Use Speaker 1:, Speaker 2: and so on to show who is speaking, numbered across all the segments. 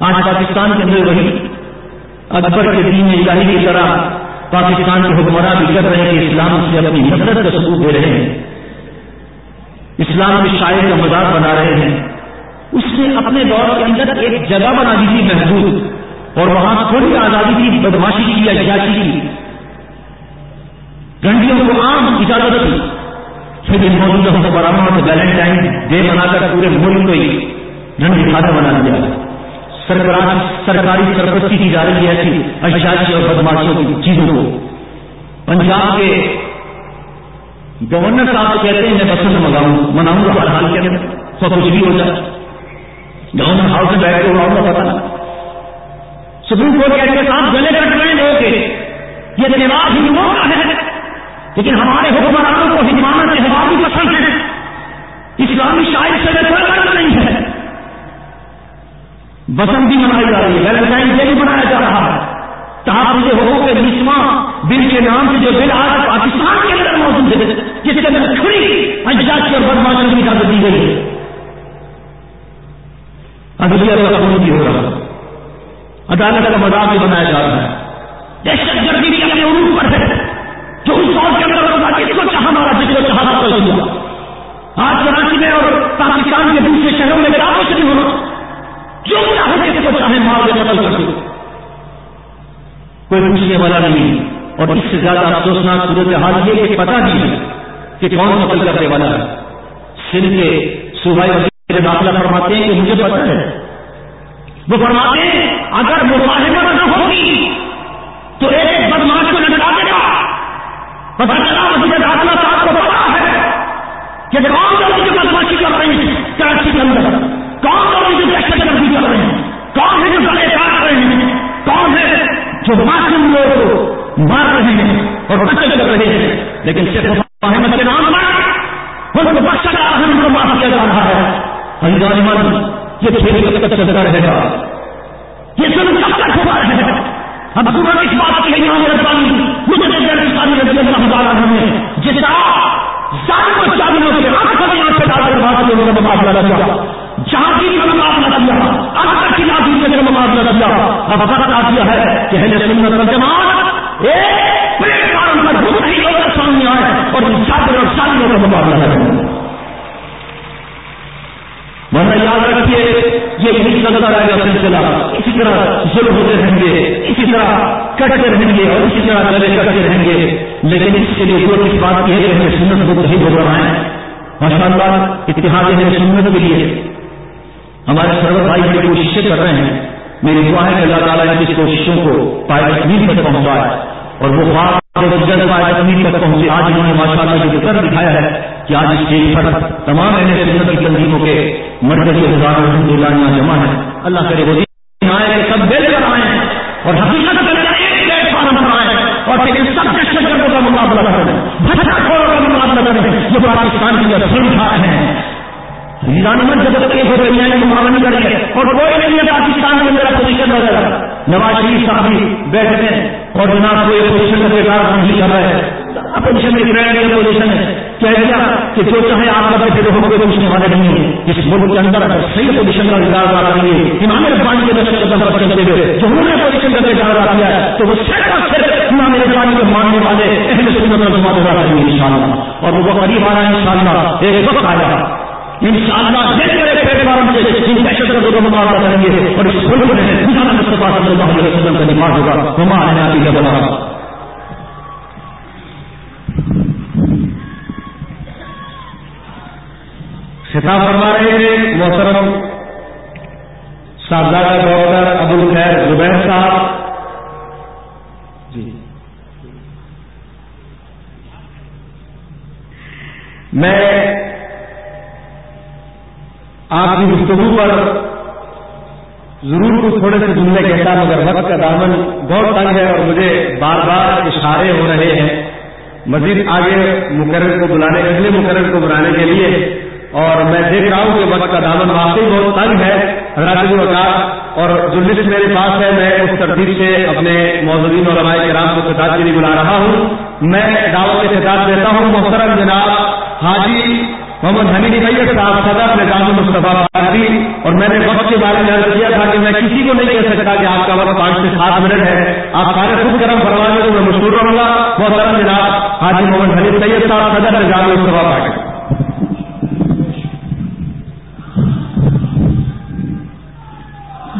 Speaker 1: آج پاکستان کے اندر وہی اکبر کے دین الہی کی طرح پاکستان کے حکمراں بھی کر رہے ہیں کہ اسلام سے اپنی نفرت کا ثبوت دے رہے ہیں۔ اسلام کے شاعر کا مذاق بنا رہے ہیں۔ اس نے اپنے دور کے اندر ایک جگہ بنا دی تھی محدود اور وہاں تھوڑی آزادی کی، بدماشی کی یا جاتی کی۔ گنڈیوں کو عام اجازت تھی پھر ان موجودہ کو سے ویلنٹائن ڈے بنا کر پورے ملک کو ہی رنگ کھانا بنا دیا۔ سرکاری سرپرستی کی جا رہی ہے ایسی اشاچی اور بدماشیوں کی چیزوں کو۔ پنجاب کے گورنر صاحب کہتے ہیں، میں بسنت منگاؤں، مناؤں گا ہر حال کے اندر سب کچھ بھی ہو جائے۔ گورنر ہاؤس میں بیٹھ کے اڑاؤں گا پتا سپریم کورٹ کہتے ہیں صاحب گلے کٹ رہے ہیں لوگ یہ رواج ہندوؤں کا ہے، لیکن ہمارے حکمرانوں کو ہندوانوں سے ہوا بھی پسند ہے۔ اسلامی شاعر سے کوئی فرق نہیں ہے۔ بسنت بھی منائی جا رہی ہے۔ ویلنٹائن ڈے بھی منایا جا رہا ہے۔ تحفظ حقوق نسواں بل کے نام سے جو بل آج پاکستان کے اندر موجود ہے، جس کے اندر کھڑی اجزاء کی اور بدماشوں کی اجازت دی گئی ہے۔ اگلی قانون بھی ہو رہا ہے، عدالت کا مذاق بھی بنایا جا رہا ہے۔ دہشت گردی بھی اپنے عروج پر ہے۔ جو اس دور کے اندر ہوگا جس کو چاہ مارا جس کو چاہا کر دیا آج کراچی میں اور پاکستان کے دوسرے شہروں میں گراؤں سے نہیں ہونا۔ جو چاہے جس کو چاہے مار کے قتل کر دیا کوئی پوچھنے والا نہیں اور اس سے زیادہ افسوسناک صورت حال یہ کہ پتا نہیں ہے کہ کون قتل کرنے والا ہے۔ سندھ کے صوبائی وزیر داخلہ فرماتے ہیں کہ مجھے پتا ہے۔ وہ فرماتے ہیں، اگر مفاہمت نہ ہوگی تو ایک بدماش کو لٹکا دے گا۔ پتا چلا وزیر داخلہ صاحب کو پتا ہے کہ کون لوگ جو بدماشی کر رہے ہیں، کراچی کے اندر۔ کون لوگ جو دہشت گردی کر رہے ہیں؟ کون ہے جو گلے کاٹ رہے ہیں؟ کون ہے جو معصوم لوگ کو مار رہے ہیں اور قتل کر رہے ہیں؟ لیکن صرف محمد کے نام پر ان کو بخشا جا رہا ہے ان کو معاف کیا جا رہا ہے۔ اللہ من یہ کھیل کب تک چلتا رہے گا۔ یہ سب کب تک ہوا رہے گا اب سورج اس بات کی ہے امام ربانی مجھے رضی اللہ تعالیٰ نے جس طرح ظالم و ظالموں کے آنکھ سے آنکھ سے ڈال کر بات کی ان کا مقابلہ کیا جہاں کی مقابلہ کیا اب تک کی نازی سے مقابلہ کیا اب وقت آ گیا ہے کہ اہل سنت والجماعت ایک پلیٹ فارم پر بہت ہی سامنے آئے اور ان شادر اور شادیوں کا مقابلہ کریں ورنہ یاد رکھیے، یہ نہیں چلتا رہے گا سلسلہ۔ اسی طرح ظلم ہوتے رہیں گے، اسی طرح کٹتے رہیں گے اور اسی طرح گلے کٹتے رہیں گے۔ لیکن اس کے لیے جو اس بات کی ہے کہ ہمیں سنت کو صحیح بول رہا ہے۔ ماشاء اللہ اتحاد ہے سنت کے لیے ہمارے سرور بھائی بڑی کوششیں کر رہے ہیں۔ میری دعا ہے کہ اللہ تعالیٰ کی کوششوں کو پائے تکمیل تک پہنچائے۔ اور وہ خواب پائے تکمیل تک پہنچے۔ آج انہوں نے ماشاء اللہ جو کر دکھایا ہے کہ آج اسٹیج پر تمام اہل سنت کی تنظیموں کے مرکزی ہزار الحمد للہ یہاں جمع ہے اللہ کرے وہ آئے، کہ سب مل کر آئے اور حقیقت ایک پلیٹ فارم پر آئے اور پھر سب دہشت گردوں کا مقابلہ کریں۔ بھٹا کھولوں کا مقابلہ کریں۔ جو پاکستان کی اصل اٹھا رہے ہیں۔ نظام جب تک ایک ہو رہی ہے مقابلہ نہیں کر رہی ہے اور کوئی نہیں ہے پاکستان میں میرا پوزیشن وغیرہ نواز شریف صاحب بھی بیٹھتے ہیں اور جناب کو ایک پوزیشن کا بیکار نہیں کر رہے ہیں اپوزیشن میں فرینڈ پوزیشن ہے۔ کہہ دیا کہ جو چاہے آپ کا بیٹھے رہو گے پوچھنے والے نہیں ہے۔ اس ملک کے اندر اگر صحیح پوزیشن کا اظہار کر رہی ہے امام ربانی کے نشر قدم پر چلتے ہوئے، جو انہوں نے پوزیشن کا اظہار کیا ہے، تو وہ صرف اور صرف امام ربانی کو ماننے والے اہل سنت و جماعت رہا ہے انشاءاللہ۔ اور وہ قریب آ رہا ہے، انشاءاللہ، ایک وقت آیا انشاءاللہ جس طرح پلیٹ فارم سے ان دہشت گردوں کا مقابلہ کریں گے اور اس ملک میں مصطفیٰ صلی اللہ علیہ وسلم کا نماز ہوگا ہما خطاب فرما رہے تھے محترم صاحبزادہ ڈاکٹر ابو الخیر زبیر صاحب۔ جی۔ میں آپ کی گفتگو پر ضرور کچھ تھوڑے سے جملے کہتا مگر وقت کا دامن بہت تنگ ہے اور مجھے بار بار اشارے ہو رہے ہیں۔ مزید آگے مقرر کو بلانے، اگلے مقرر کو بلانے کے لیے۔ اور میں دیکھ رہا ہوں کہ وقت کا دامن واقعی بہت تنگ ہے۔ حضرات وقات اور جو لسٹ میرے پاس ہے، میں اس ترتیب سے اپنے موزودین اور ہمارے کرام کو خطاب کے لیے بلا رہا ہوں۔ میں دعوت کے خطاب دیتا ہوں، محترم جناب حاجی
Speaker 2: محمد حمید سید صاحب صدر نظام مصطفیٰ پارٹی اور میں نے وقت کے بارے میں عرض کیا تھا کہ میں کسی کو نہیں کہہ سکتا کہ آپ کا وقت پانچ سے سات منٹ ہے۔ آپ سارے خود کرم فرما دیں تو میں مشہور رہوں گا۔ بہت سارا جناب، حاجی محمد حمید سید صاحب صدر نظام مصطفیٰ پارٹی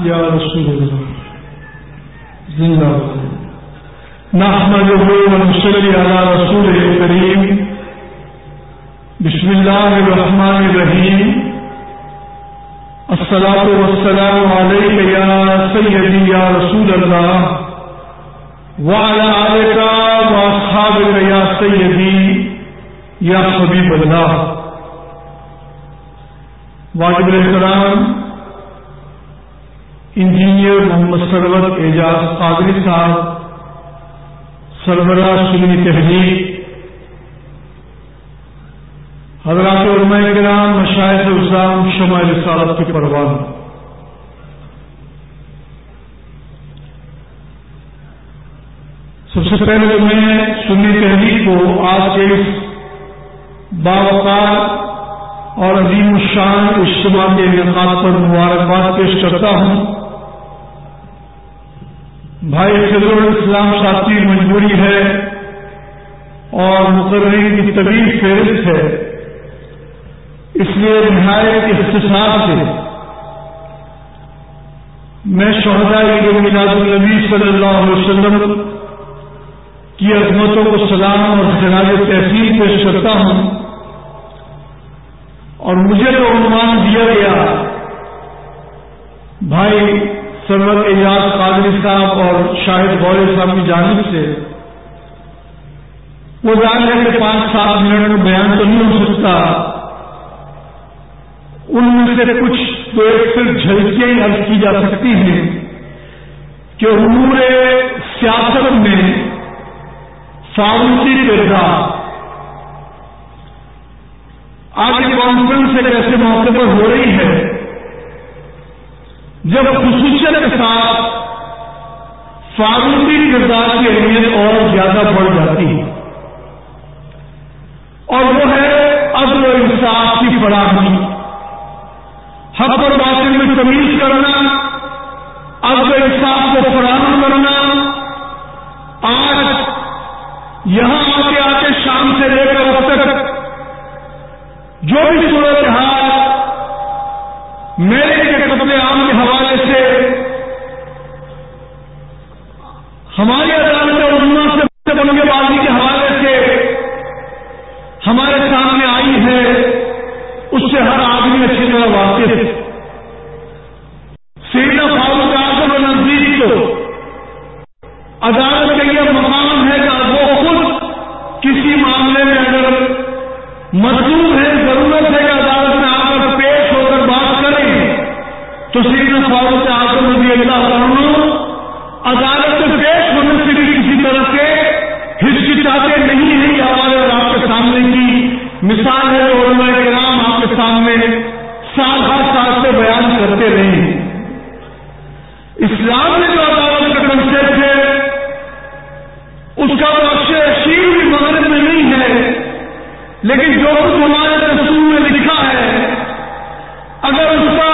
Speaker 3: یا رسول اللہ، زندہ نحمده ونصلي على رسوله الكريم بسم الله الرحمن الرحيم الصلاة والسلام عليك يا سيدي يا رسول الله وعلى آلك وأصحابك يا سيدي يا حبيب الله واجب الاحترام، انجینئر محمد سرور اعجاز قادری صاحب سربراہ سنی تحریر حضرات علماء کرام، مشاہد اسلام شمع رسالت کے پروان۔ سب سے پہلے میں سنی تحریر کو آج کے اس باوقار اور عظیم الشان اجتماع کے انعقاد پر مبارکباد پیش کرتا ہوں۔ بھائی خضر الاسلام ساتھی مجبوری ہے اور مقررین کی طویل فہرست ہے۔ اس لیے نہایت اختصار سے میں شہدا عید میلاد النبی صلی اللہ علیہ وسلم کی عظمتوں کو سلام اور خراج تحصیل پیش کرتا ہوں اور مجھے جو عنوان دیا گیا، بھائی سرور اعجاز قادری صاحب اور شاہد غور صاحب کی جانب سے۔ وہ جان ہے کہ پانچ سات منٹ میں بیان تو نہیں ہو سکتا۔ ان میں سے کچھ تو ایک صرف جھلکیاں ہی عرض کی جا سکتی ہیں کہ امور سیاست میں فاروقی کردار آج کانفرنس ایک ایسے موقع پر ہو رہی ہے جب خصوصیت کے ساتھ فاروقی کردار کی اہمیت اور زیادہ بڑھ جاتی ہے۔ اور وہ ہے عدل و انصاف کی فراہمی۔ حق اور باطل میں تمیز کرنا عدل انصاف کو فراہم کرنا۔ آج یہاں آتے آتے شام سے لے کر اب تک جو بھی صورت حال میرے کے قتل عام کے حوالے سے ہماری عدالت اور علما سے بنگے بازی کے حوالے سے ہمارے سامنے آئی ہے۔ آدمی اچھی طرح واقف سینا فاروق اعظم نزدیک کو عدالت کا یہ مقام ہے کہ وہ خود کسی معاملے میں اگر مزدور ہے، ضرورت ہے کہ عدالت میں آ کر پیش ہو کر بات کریں، تو سینا فاروق اعظم رضی اللہ عنہ عدالت میں پیش ہونے سے بھی کسی طرح سے ہچکچاتے نہیں ہیں۔ یہ ہمارے اور آپ کے سامنے کی مثال ہے، علماء کرام آپ کے سامنے سال ہر سال سے بیان کرتے رہے۔ ہیں اسلام میں جو عدالت کا کنسپٹ ہے اس کا تو شیر بھی مغرب میں نہیں ہے، لیکن جو کچھ ہمارے رسول میں لکھا ہے، اگر اس کا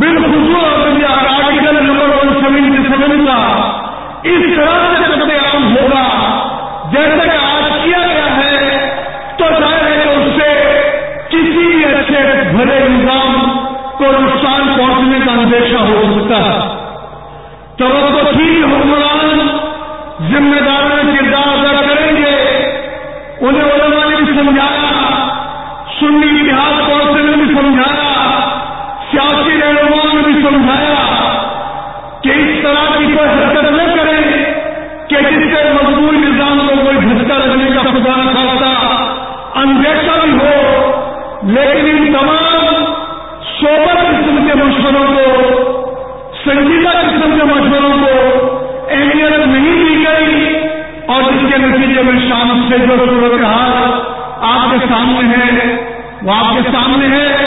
Speaker 3: بالخصوص article number one seventy seven کا اس طرح اندیشہ ہو سکتا ہے تو وہ تو ٹھیک حکمران ذمہ دار کردار ادا کریں گے انہیں علماء نے بھی سمجھایا سنی اتحاد کونسل نے بھی سمجھایا سیاسی رہنما نے بھی سمجھایا کہ اس طرح کی کوئی حرکت نہ کریں کہ جس سے مزدور نظام کو کوئی جھٹکا لگنے کا خدا نہ خاصا اندیشہ بھی ہو لیکن ان تمام سوبر قسم کے مشوروں کو سنجیدہ قسم کے مشوروں کو اہمیت نہیں دی گئی اور اس کے نتیجے میں شامت سے جو صورت حال آپ کے سامنے ہے، وہ آپ کے سامنے ہے۔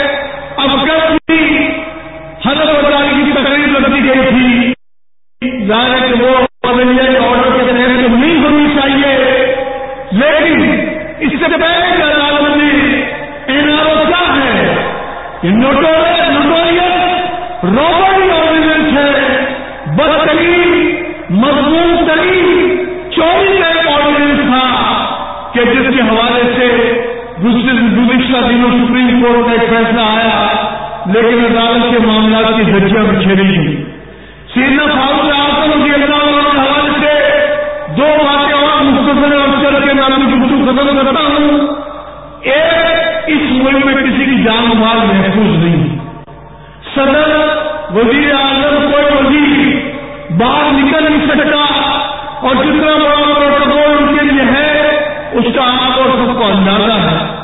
Speaker 3: سپریم کورٹ کا ایک فیصلہ آیا، لیکن عدالت کے معاملات کی دھجیاں بچھیری گئی۔ سینا فاروق آسم رضی اللہ عنہ کے حوالے سے دو باتیں اور مختصر افسر کے نام گفتگو ختم کرتا ہوں۔ ایک، اس ملک میں کسی کی جان مال محفوظ نہیں۔ صدر، وزیر اعظم، کوئی وزیر باہر نکل نہیں سکتا اور جتنا بڑا پروٹوکول ان کے لیے ہے، اس کا آپ اور سب کو اندازہ ہے۔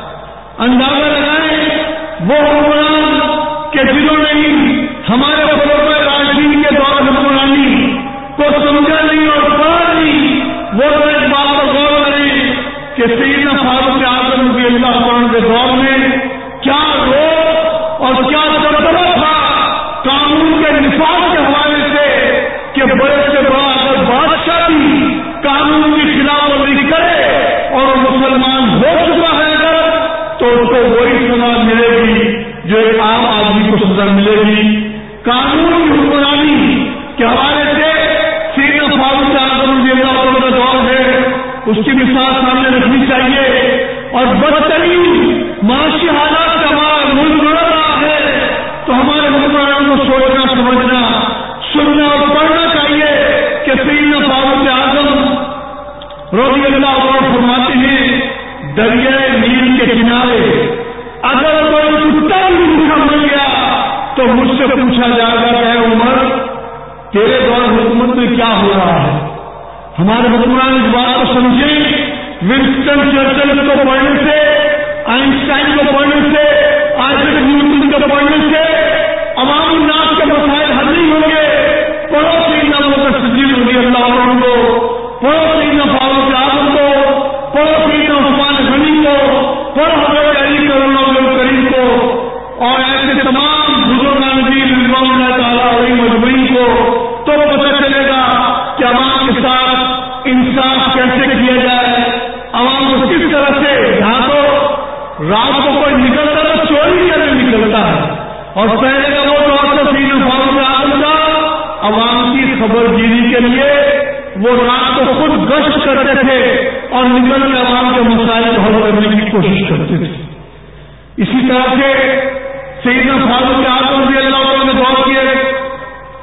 Speaker 3: اندازہ وہ حکمران کہ جنہوں نے ہمارے خطرے راجنی کے دور حکمرانی کو سمجھا نہیں اور پڑھا نہیں، وہ ایک بات پر غور کریں کہ سیدنا فاروق اعظم کی اللہ قرآن کے دور میں کیا روک اور کیا دبدبہ تھا قانون کے نفاذ کے حوالے سے کہ بڑے سے بڑا اگر بادشاہ بھی قانون کی خلاف ورزی کرے اور مسلمان ہو چکا ہے اگر تو اس کو وہی سزا ملے گی جو ایک عام آدمی کو سزا ملے گی قانون کی حکمرانی کے حوالے سے سینا فاروق اعظم رضی اللہ عنہ کا دور ہے اس کی مثال سامنے رکھنی چاہیے اور بدترین معاشی حالات کا ہمارا ملک بڑھ رہا ہے تو ہمارے حکمرانوں کو سوچنا سمجھنا سننا اور پڑھنا چاہیے کہ سینا فاروق اعظم رضی اللہ عنہ فرماتے ہیں دریائے نیل کے کنارے اگر کوئی کتا بھی بھوکا مل گیا تو مجھ سے پوچھا جائے گا کہ عمر تیرے دور حکومت میں کیا ہو رہا ہے ہمارے حکمران اس بات کو سمجھیں ونسٹن چرچل کو پڑھنے سے آئنسٹائن کو پڑھنے سے آئزک نیوٹن کو پڑھنے سے عوام الناس کے مسائل حل نہیں ہوں گے پڑوسی ناموں کا سجیل ہوگی اللہ عنہ کو پڑوسی نہ فاروق اعظم کو پڑوسی نہ عثمان غنی کو پڑھ حضرت علی کرم اللہ کریم کو اور ایسے تمام بزرگان دین رضوان اللہ تعالیٰ علیہ مجمعین کو تو پتہ چلے گا کہ عوام کے ساتھ انصاف کیسے کیا جائے عوام کو کس طرح سے یہاں تو رات کو کوئی نکلتا تو چوری کرنے نکلتا ہے اور پہلے کا وہ دور تو سین فاروق اعظم کا عوام کی خبر گیری کے لیے وہ رات کو خود گشت کرتے تھے اور نکل کے عوام کے مسائل کو حل کرنے کی کوشش کرتے تھے۔ اسی طرح سے سیدنا فاروق اعظم رضی اللہ عنہ نے دور کیے۔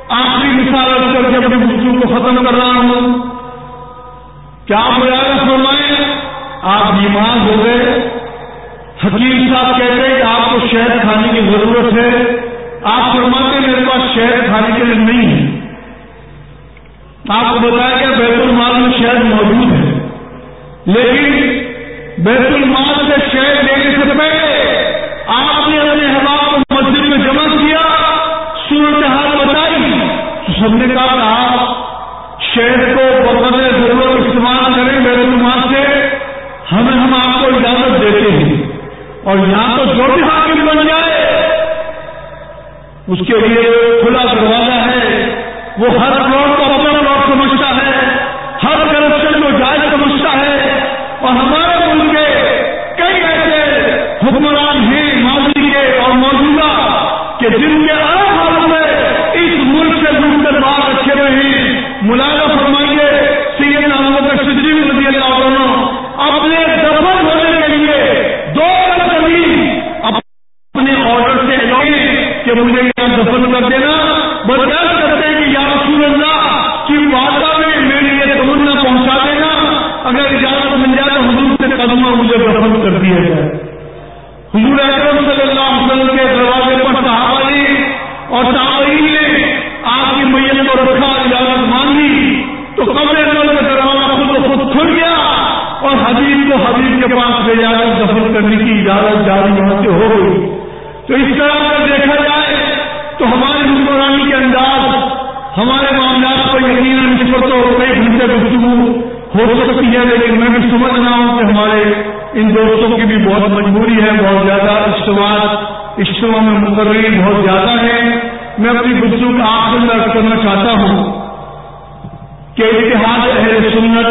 Speaker 3: آخری مثال رکھ کر کے اپنے گفتگو کو ختم کر رہا ہوں۔ کیا آپ مجھے فرمائیں؟ آپ بیمار ہو گئے۔ حکیم صاحب کہتے ہیں کہ آپ کو شہد کھانے کی ضرورت ہے۔ آپ فرماتے میرے پاس شہد کھانے کے لیے نہیں ہے۔ آپ کو بتایا کہ بیت المال میں شہد موجود ہے۔ لیکن بیت المال سے شہد لینے سے پہلے آپ نے اپنے احباب کو مسجد میں جمع کیا صورت حال بتائی تو سب نے کہا کہ آپ شہد کو بقدر ضرورت استعمال کریں بیت المال سے، ہمیں ہم آپ کو اجازت دیتے ہیں۔ اور یہاں تو جو بھی حاکم بن جائے، اس کے لیے کھلا دروازہ ہے۔ وہ ہر روڈ کو اپنا روڈ سمجھتا ہے، ہر کرپشن کو جائز سمجھتا ہے۔ اور ہمارے ملک کے کئی ایسے حکمران ہیں، ماضی کے اور موجودہ، کہ جن کے الگ حالوں میں اس ملک سے گھوم کر باہر رکھے ہوئے ہیں ملازہ فرمائیے سید محمد کا شدری رضی اللہ عنہ اپنے دفن ہونے کے لیے دو زمین اپنے آرڈر سے لوگے کہ مجھے یہاں دفن کر دینا۔ برداشت کرتے ہیں کہ یا رسول اللہ کی واقعہ میں میرے لیے تمنا پہنچا دینا۔ اگر اجازت مل جائے تو حضور سے قدمہ مجھے دفن کر دیا جائے حضور اکرم صلی اللہ علیہ وسلم کے دروازے پر صحابہ نے اور تابعین نے آپ کی میت کو رکھا اجازت مانگی تو قبر نل کا دروازہ خود خود کھل گیا اور حبیب کو حبیب کے پاس لے جا کر دفن کرنے کی اجازت جاری وہاں سے ہو گئی۔ تو اس ہمارے معاملات کو یقیناً اس پر تو کئی گھنٹے گفتگو ہو سکتی ہے، لیکن میں بھی سمجھ رہا ہوں کہ ہمارے ان دوستوں کی بھی بہت مجبوری ہے، بہت زیادہ اجتماع اجتماع میں مقرری بہت زیادہ ہے میں اپنی گفتگو کا آخر میں کرنا چاہتا ہوں کہ اتحاد اہل سنت،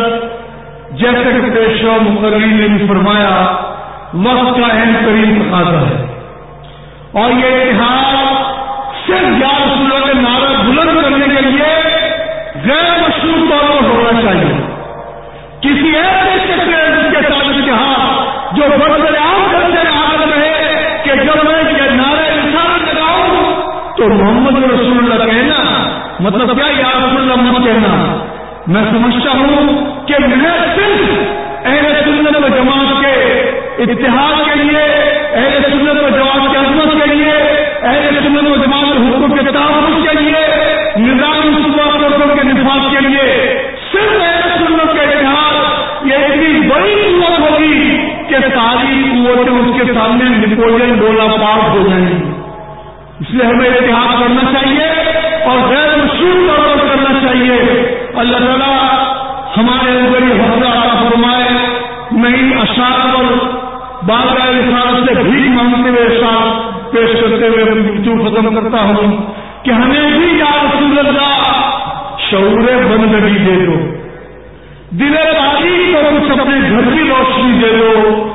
Speaker 3: جیسے کہ پیشوا مقرری نے بھی فرمایا، وقت کا اہم ترین تقاضا ہے۔ اور یہ اتحاد صرف یا رسول اللہ کے نعرہ بلند کرنے کے لیے غیر مشہور طور پر ہونا چاہیے۔ کسی ایسے جس کے ساتھ اتحاد جو بڑے عام کرتے حالت رہے کہ جب میں یہ نعرہ انسان لگاؤں تو محمد رسول اللہ کہنا مطلب کیا یا رسول اللہ مت کہنا؟ میں سمجھتا ہوں کہ میں صرف اہل سنت و جماعت کے اتحاد کے لیے، اہل سنت و جماعت کے عظمت کے لیے، اہل سنت و جماعت حقوق کے تعاون کے لیے نظام صبح کے نفاذ کے لیے صرف سنت کا اتحاد یہ اتنی بڑی قوت ہوگی کہ ساری قوتیں اس کے سامنے نپولین ڈولا پاس ہو جائیں گی۔ اس لیے ہمیں اتحاد کرنا چاہیے اور غیر مشہور طور پر کرنا چاہیے۔ اللہ تعالیٰ ہمارے اوپر حوصلہ عطا فرمائے۔ نئی اشار پر بال سے بھیک مانگتے ہوئے ساتھ پیش کرتے ہوئے ختم کرتا ہوں۔ کہ ہمیں بھی یا رسول اللہ شعور بندگی دے دو۔ دل بازی کو کچھ اپنے گھر کی روشنی دے دو۔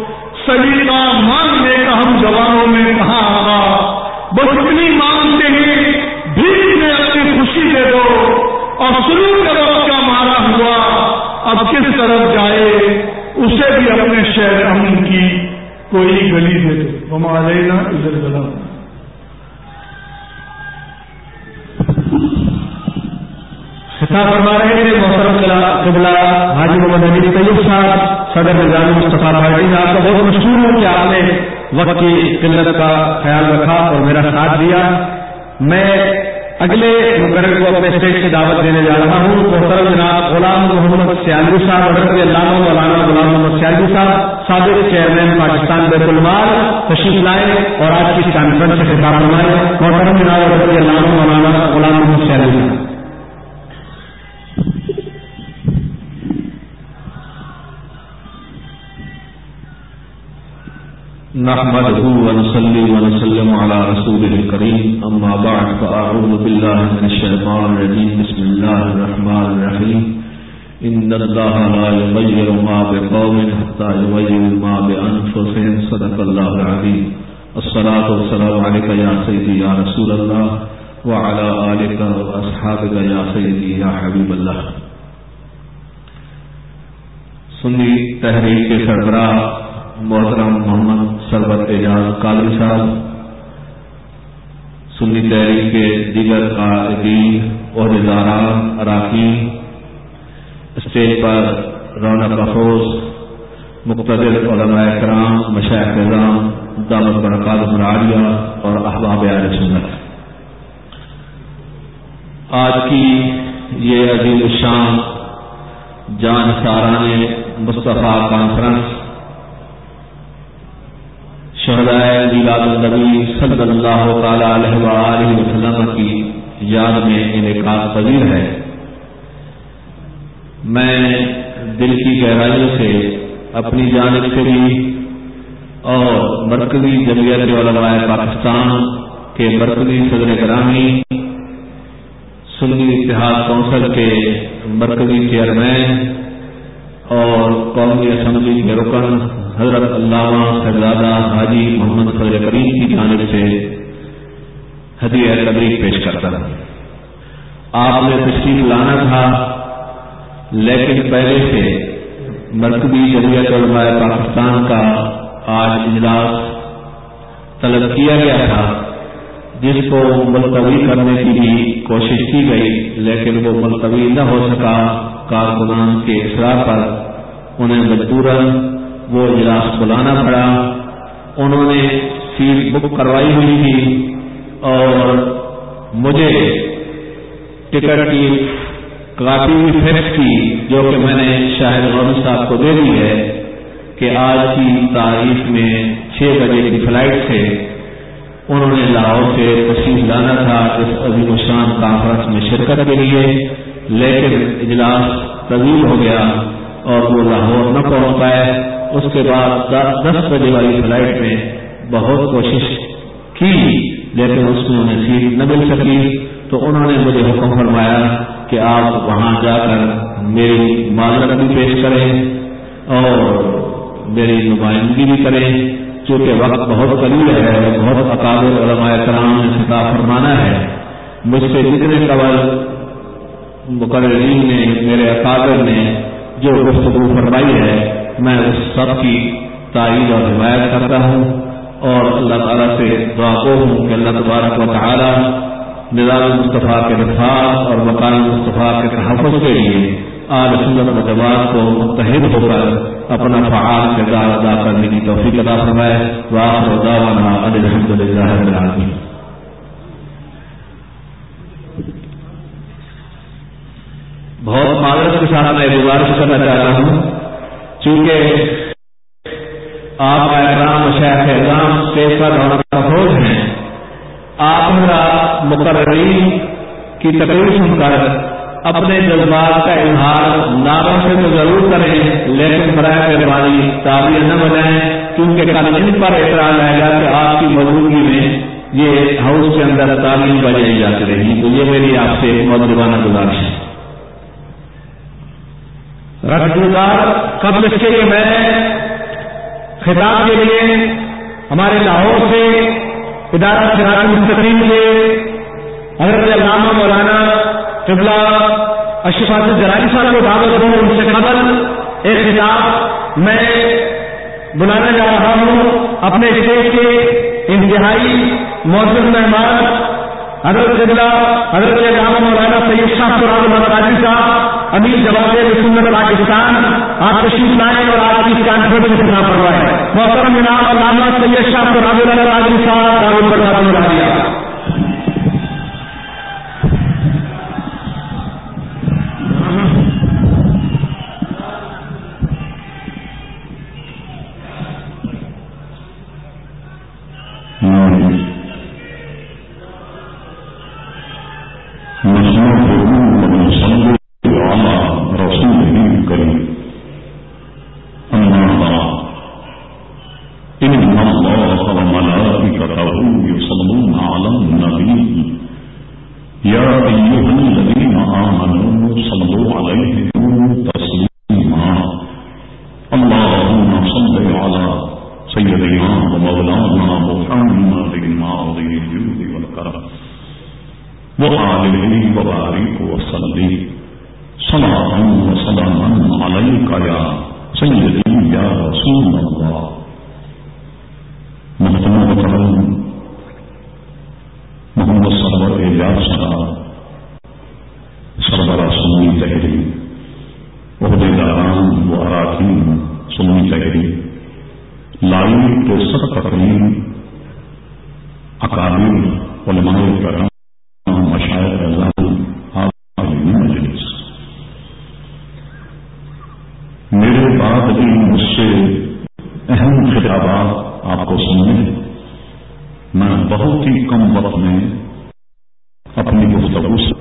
Speaker 3: سلیقہ مانگنے کا ہم جوانوں میں کہاں آگا بس اتنی مانگتے ہیں، بھیک میں اپنی خوشی دے دو۔ اور سلو کرو کا مارا ہوا، اب کس طرف جائے؟ اسے بھی اپنے شہر امن کی کوئی گلی دے دو۔ ہمارے نا ادھر گلا
Speaker 2: خطاب فرما رہے تھے محترم قبلہ حاجی محمد علی طیب صاحب، صدر نظام مصطفیٰ پارٹی آپ کا بہت مشہور ہوں کہ آپ نے وقت کی قلت کا خیال رکھا اور میرا ساتھ دیا۔ میں اگلے مقرر کو اپنے اسٹیج سے دعوت دینے جا رہا ہوں۔ محترم جناب غلام محمد سیالوی صاحب، حضرت علامہ مولانا غلام محمد سیالوی صاحب، سابق چیئرمین پاکستان بیت المال، تشریف لائے اور آج کی کانفرنس سے خطاب فرمائے۔ محترم جناب، حضرت علامہ مولانا غلام محمد سیالوی صاحب۔
Speaker 4: نحمده ونصلي ونسلم على رسوله الكريم، أما بعد، فأعوذ بالله من الشيطان الرجيم، بسم الله الرحمن الرحيم. إن الله لا يغير ما بقوم حتى يغير ما بأنفسهم، صدق الله العظيم. الصلاة والسلام عليك يا سيدي يا رسول الله. وعلى آلك وأصحابك يا سيدي يا حبيب الله. سنی تحریک کے سربراہ محترم محمد سربت اعجاز قادری صاحب، سنی تحریک کے دیگر قائدین عہدیداران اراکین، اسٹیج پر رونق افروز مقتدر علماء کرام مشاعر نظام دعوت برکات مراریہ اور احباب علیہ سنت۔ آج کی یہ عظیم الشان جان ساران مصطفیٰ کانفرنس شہدائے میلاد النبی صلی اللہ تعالی علیہ وآلہ وسلم کی یاد میں انعقاد پذیر ہے۔ میں دل کی گہرائیوں سے اپنی جانب سے بھی اور مرکزی جمعیت علماء پاکستان کے مرکزی صدر گرامی سنی اتحاد کونسل کے مرکزی چیئرمین اور قومی اسمبلی کے رکن حضرت علامہ شہزادہ حاجی محمد فضل کریم کی جانب سے حدیہ تبریک پیش کرتا تھا آپ نے تشریف لانا تھا، لیکن پہلے سے مرکزی جمعیت علماء پاکستان کا آج اجلاس طلب کیا گیا تھا۔ جس کو ملتوی کرنے کی بھی کوشش کی گئی، لیکن وہ ملتوی نہ ہو سکا کارکنان کے اصرار پر۔ انہیں مجبوراً وہ اجلاس بلانا پڑا۔ انہوں نے سیٹ بک کروائی ہوئی تھی اور مجھے ٹکٹ کی کاپی بھی فیکس کی، جو کہ میں نے شاہد غور صاحب کو دے دی ہے کہ آج کی تاریخ میں چھ بجے کی فلائٹ سے انہوں نے لاہور سے تشریف لانا تھا اس عظیم الشان کانفرنس میں شرکت کے لیے، لیکن اجلاس طویل ہو گیا اور وہ لاہور نہ پہنچ پائے۔ اس کے بعد دس بجے والی فلائٹ میں بہت کوشش کی، لیکن اس میں انہیں سیٹ نہ مل سکی۔ تو انہوں نے مجھے حکم فرمایا کہ آپ وہاں جا کر میری معذرت بھی پیش کریں اور میری نمائندگی بھی کریں۔ چونکہ وقت بہت قریب ہے بہت اکابر علماء کرام نے خطاب فرمانا ہے۔ مجھ سے جتنے قبل مقررین نے، میرے اکابر نے جو گفتگو فرمائی ہے، میں اس سب کی تائید اور حمایت کرتا ہوں اور اللہ تعالیٰ سے دعا کو ہوں کہ اللہ تبارک و تعالیٰ نظام مصطفیٰ کے نفاذ اور مکان مصطفیٰ کے تحفظ کے لیے آج سنت و جماعت کو متحد ہو کر اپنا فعال کردار ادا کرنے کی توفیق ادا فرمائے واخر دعوانا ان الحمد للہ رب العالمین۔ بہت معذرت کے ساتھ میں گزارش کرنا چاہ رہا ہوں، چونکہ آپ احرام شیخ احرام پیشہ اور افروز ہیں۔ آپ میرا مقررین کی تقریر سن کر اپنے جذبات کا اظہار ناروں سے تو ضرور کریں، لیکن برائے مہربانی تعبیر نہ بنائیں، کیونکہ کل ان پر اعتراض آئے گا کہ آپ کی موجودگی میں یہ ہاؤس کے اندر تعلیم بجائی جاتی رہی۔ تو یہ میری آپ سے موجودہ گزارش ہے۔
Speaker 5: رقصار قبل اس کے لیے میں خطاب کے لیے ہمارے لاہور سے ادارہ سراج مستقیم سے حضرت علامہ مولانا قبلہ اشفاظ جلانی صاحب کو دعوت ہوں ان سے قبل ایک خطاب میں بلانا جا رہا ہوں۔ اپنے اسٹیج کے انتہائی موجود مہمان، حضرت قبلہ، حضرت علامہ مولانا سید شاہ سراب المراجی صاحب، امیر جواب سنت پاکستان، آپ تشریف لائیں اور آپ کی کانفرنس میں خطاب کروائے محترم انعام علامہ سید شاہ سراب المراجی صاحب، دعوت پر آپس میں میں بہت ہی کم وقت میں اپنی گفتگو سے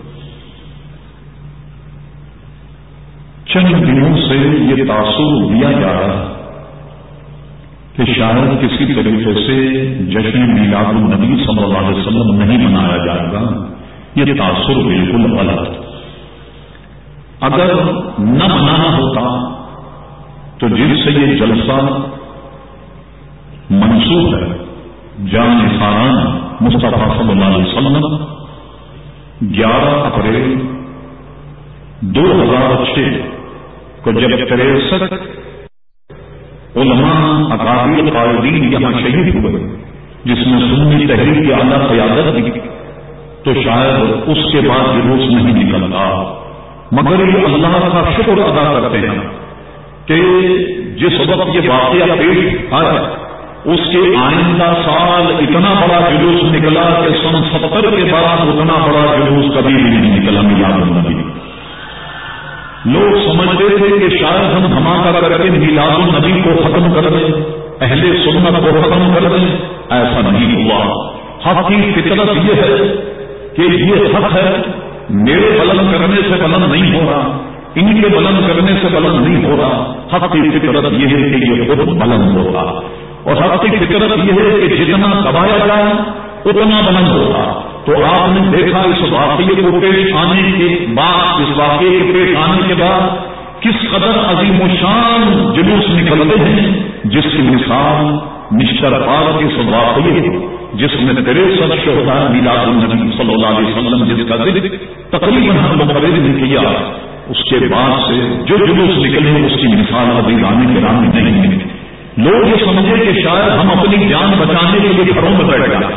Speaker 5: چند دنوں سے یہ تاثر دیا جا رہا کہ شاید کسی طریقے سے جشن میلاد النبی صلی اللہ علیہ وسلم نہیں منایا جائے گا۔ یہ تاثر بالکل غلط اگر نہ منانا ہوتا تو جس سے یہ جلسہ منسوخ ہے، جان خاران مصطفیٰ صلی اللہ علیہ وسلم، گیارہ اپریل دو ہزار چھ کو جب تریسٹ علماء اکابر قائدین یہاں شہید ہوئے، جس میں سنی تحریر کی اعلیٰ قیادت دی تو شاید اس کے بعد جلوس نہیں نکلتا۔ مگر یہ اللہ کا شکر ادا کرتے ہیں کہ جس وقت یہ واقعہ پیش آیا اس کے آئندہ سال اتنا بڑا جلوس نکلا کہ سن ستر کے بعد اتنا بڑا جلوس کبھی بھی نہیں نکلا ملا النبی۔ لوگ سمجھتے تھے کہ شاید ہم دھماکہ کر کے میلاد النبی کو ختم کر دیں، اہل سنت کو ختم کر دیں۔ ایسا نہیں ہوا۔ حق کی فطرت یہ ہے کہ یہ حق ہے، میرے بلند کرنے سے بلند نہیں ہو رہا۔ ان کے بلند کرنے سے بلند نہیں ہو رہا۔ حق کی فطرت یہ ہے کہ یہ خود بلند ہو رہا۔ اور سب کی فکرت یہ ہے کہ جتنا دبایا جائے، اتنا بلند ہوگا تو آپ نے دیکھا اس واقعے کو پیش آنے کے بعد، اس واقعے کے پیش آنے کے بعد کس قدر عظیم و شان جلوس نکلتے ہیں، جس کی مثال مشترکار کے اس ہے، جس میں تیرے سب سے ہوتا ہے میلاد النبی صلی اللہ علیہ وسلم جس کا ذکر تقریباً ہم مقرر نے کیا، اس کے بعد سے جو جلوس نکلے، اس کی مثال ابھی رانی کے رانی نہیں ملے لوگ یہ سمجھے کہ شاید ہم اپنی جان بچانے کے لیے گھروں میں بیٹھ گئے۔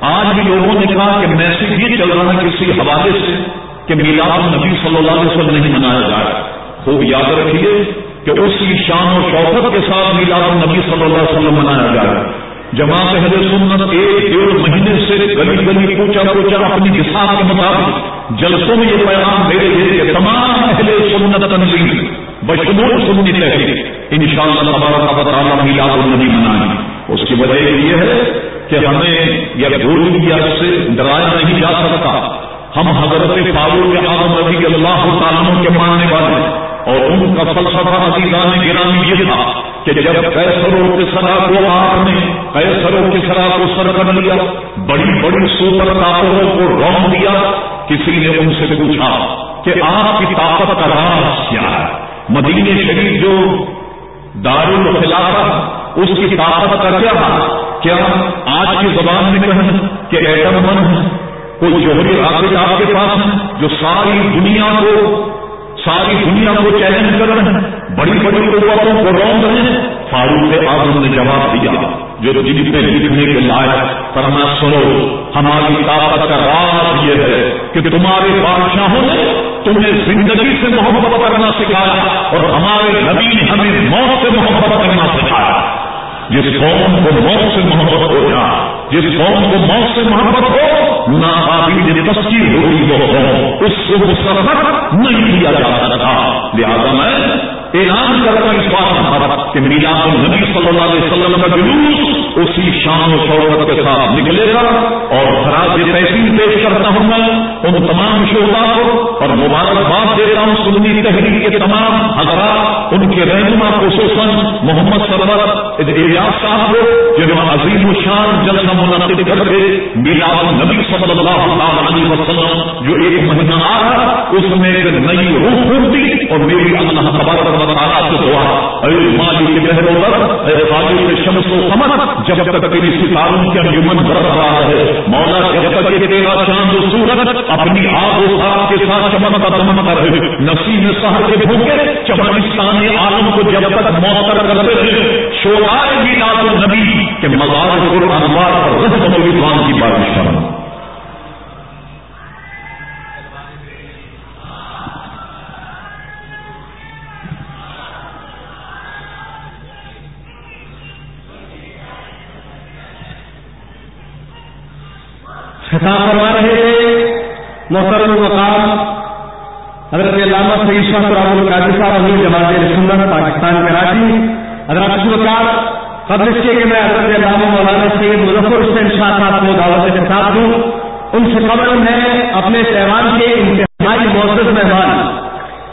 Speaker 5: آج بھی لوگوں نے کہا کہ میسج یہ چل رہا ہے کسی حوالے سے کہ میلاد نبی صلی اللہ علیہ وسلم نہیں منایا جا رہا۔ خوب یاد رکھیے کہ اس کی شان و شوقت کے ساتھ میلاد النبی صلی اللہ علیہ وسلم منایا جا رہا۔ ہے جماعت اہل سنت ایک ڈیڑھ مہینے سے گلی گلی پوچھا پوچھا اپنی حساب کے مطابق جلسوں میں یہ پیغام دے رہے تھے تمام اہل سنت تنظیم بشمول سننی تحریر ان شاء اللہ تبارک و تعالیٰ میلاد النبی منائیں اس کی وجہ یہ ہے کہ ہمیں یا گول یا سے ڈرایا نہیں جا سکتا۔ ہم حضرت فاروق اعظم رضی اللہ تعالیٰ کے ماننے والے اور ان کا فلسفہ عزیزان گرامی یہ تھا کہ جب کیسروں کے سرا کو آپ نے کیسروں کے سرا کو سر کر لیا، بڑی بڑی سوپر طاقتوں کو روم دیا، کسی نے ان سے پوچھا کہ آپ کی طاقت کا راز کیا ہے؟ مدینہ شریف جو دار الخلافت اس کی طاقت کا کیا کیا آج کی زبان میں کہیں کہ ایٹم من کوئی جوہری راکٹ آپ کے پاس جو ساری دنیا کو ساری دنیا کو چیلنج کر رہے ہیں۔ بڑی بڑی قوتوں کو روک رہے ہیں۔ فاروق اعظم نے جواب دیا، جو جن پہ لکھنے کے لائق کرنا سنو، ہماری طاقت کا راز یہ ہے کہ تمہارے بادشاہوں نے تمہیں زندگی سے محبت کرنا سکھایا اور ہمارے نبی نے ہمیں موت سے محبت کرنا سکھایا۔ جس قوم کو موت سے محبت ہو جائے، جس قوم کو موت سے محبت ہو نہ آبی ہوئی وہ اس کو مسرت نہیں کیا جا سکتا۔ لہٰذا میں اعلان کرتا اس بات کہ میلاد النبی صلی اللہ علیہ وسلم کا جلوس اسی شان و شوقت کے ساتھ نکلے گا اور خراج تحصیل پیش کرتا ہوں میں ان تمام شعبہ کو اور مبارکباد دیتا ہوں سنی تحریر کے تمام حضرات، ان کے رہنما، خصوصاً محمد سرور، الیاس صاحب کو جنہوں عظیم و شان جلسہ منعقد کر کے میلاد النبی صلی اللہ علیہ وسلم جو ایک مہینہ آ رہا اس میں ایک نئی روح پھوٹی اور میری اللہ تبارک و تعالیٰ سے دعا اے مالی کے بہروں پر، اے خالی کے شمس و قمر، جب تک تیری ستاروں کے انجمن برت رہا ہے۔ مولا جب تک یہ تیرا چاند و سورت اپنی آگ و آگ کے ساتھ چمکتا چمکتا رہے نسیم سہر کے بھوکے چمنستان عالم کو جب تک موتر کرتے رہے شوائے میلاد النبی کے مزار کو انوار پر رحمت و رضوان کی بارش کرنا
Speaker 2: خطاب کروا رہے تھے۔ محترم مقام، حضرت علامہ سعید شاہ قرآن القادر صاحب امیر جماعت سنت پاکستان، کراچی۔ حضرت وقار قبل اس کے کہ میں حضرت علامہ مولانا سید مظفر حسین شاہ صاحب کو دعوت کے ساتھ دوں ان سے قبل میں اپنے تہوار کے انتہائی معزز مہمان،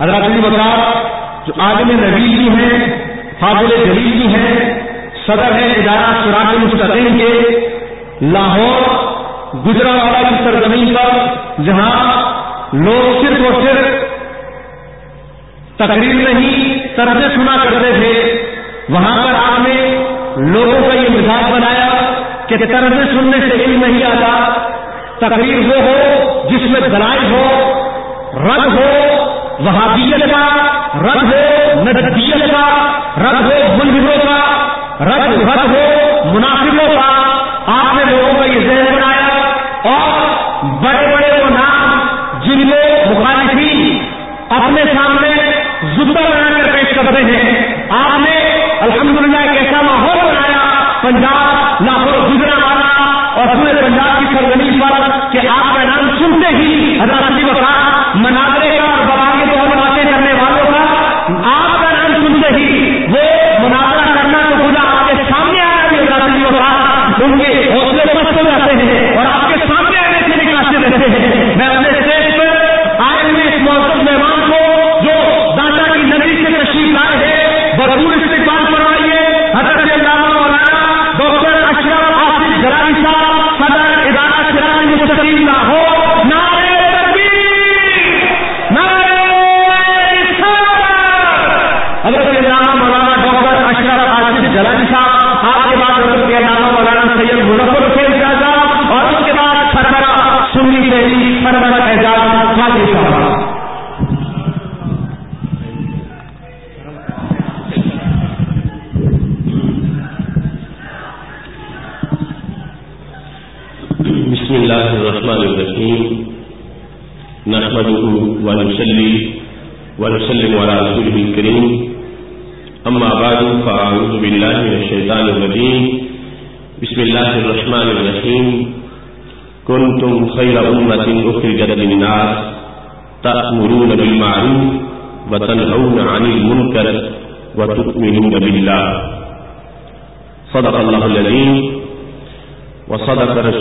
Speaker 2: حضرت وقار جو عالم نبی بھی ہیں، فاضل جلیل بھی ہیں، صدر ہے ادارہ سراغ مستقیم کے لاہور گجرا والا کی سرزمین پر، جہاں لوگ صرف اور صرف تقریر نہیں، طرزیں سنا کرتے تھے، وہاں پر آپ نے لوگوں کا یہ مزاج بنایا کہ طرزیں سننے سے علم نہیں آتا، تقریر وہ ہو جس میں دلائل ہو رد ہو، وہابیت کا رد ہو، ندیت کا رد ہو ملزموں کا رد رد ہو مناسبوں کا، آپ نے لوگوں کا یہ ذہن بنایا اور بڑے بڑے وہ نام جن میں مخالفین اپنے سامنے زبہ بنا کر پیش کرتے ہیں۔ آپ نے الحمدللہ ایک ایسا ماحول بنایا، پنجاب لاہور گزرا والا اور پورے پنجاب کی سرزمین پر کہ آپ کا نام سنتے ہی حضرت علی وقت مناظرے کا اور بوالی کو باتیں کرنے والوں کا آپ کا نام سنتے ہی وہ مناظرہ کرنا تو خدا آپ کے سامنے آیا بھی حضرت علی ان کے حوصلے پست ہو جاتے ہیں اور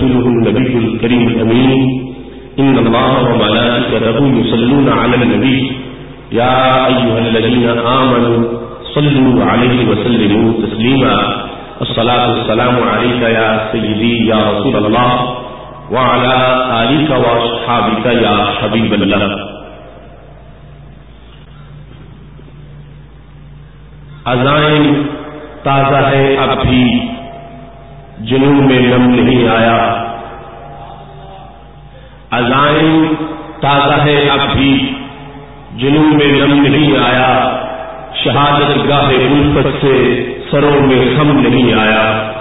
Speaker 6: وصدق رسوله النبي الكريم الأمين. إن الله وملائكته يصلون على النبي. يا أيها الذين آمنوا صلوا عليه وسلموا تسليما. الصلاة والسلام عليك يا سيدي يا رسول الله وعلى آلك وأصحابك يا حبيب الله. ازائن تازہ ہے اب بھی جنوب میں نم نہیں آیا۔ ازائن تازہ ہے اب بھی جنوب میں نم نہیں آیا۔ شہادت گاہ الفت سے سروں میں خم نہیں آیا۔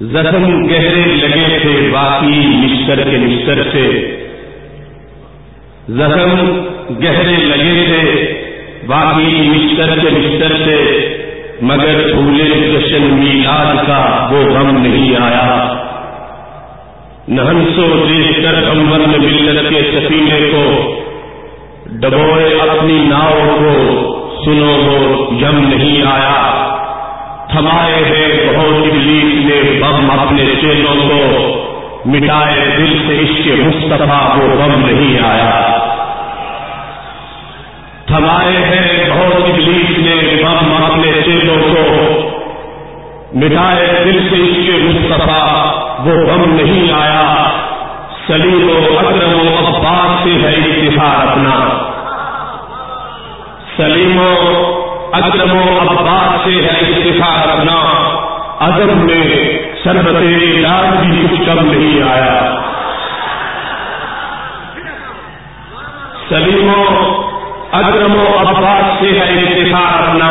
Speaker 6: زخم گہرے لگے تھے باقی مشتر کے مشتر سے۔ زخم گہرے لگے تھے باقی مشتر کے مشتر سے۔ مگر بھولے جشن میلاد کا وہ غم نہیں آیا۔ نہنسو دیکھ کر امبر ملت کے سفینے کو، ڈبوئے اپنی ناؤ کو، سنو وہ یم نہیں آیا۔ تھمائے ہیں بہت ابلیس نے بم اپنے چیلوں کو، مٹائے دل سے عشق مصطفیٰ وہ غم نہیں آیا۔ تھمائے ہیں بہت ابلیس نے بم اپنے چیلوں کو۔ مٹائے دل سے عشق مصطفیٰ، وہ غم نہیں آیا۔ سلیم و اکرم و عباس سے ہے اتحاد اپنا۔ سلیم و اکرم و عباس سے ہے اتحاد اپنا۔ ادب میں سربت علاج بھی کچھ کم نہیں آیا۔ سلیم و اکرم و عباس سے ہے اتحاد اپنا۔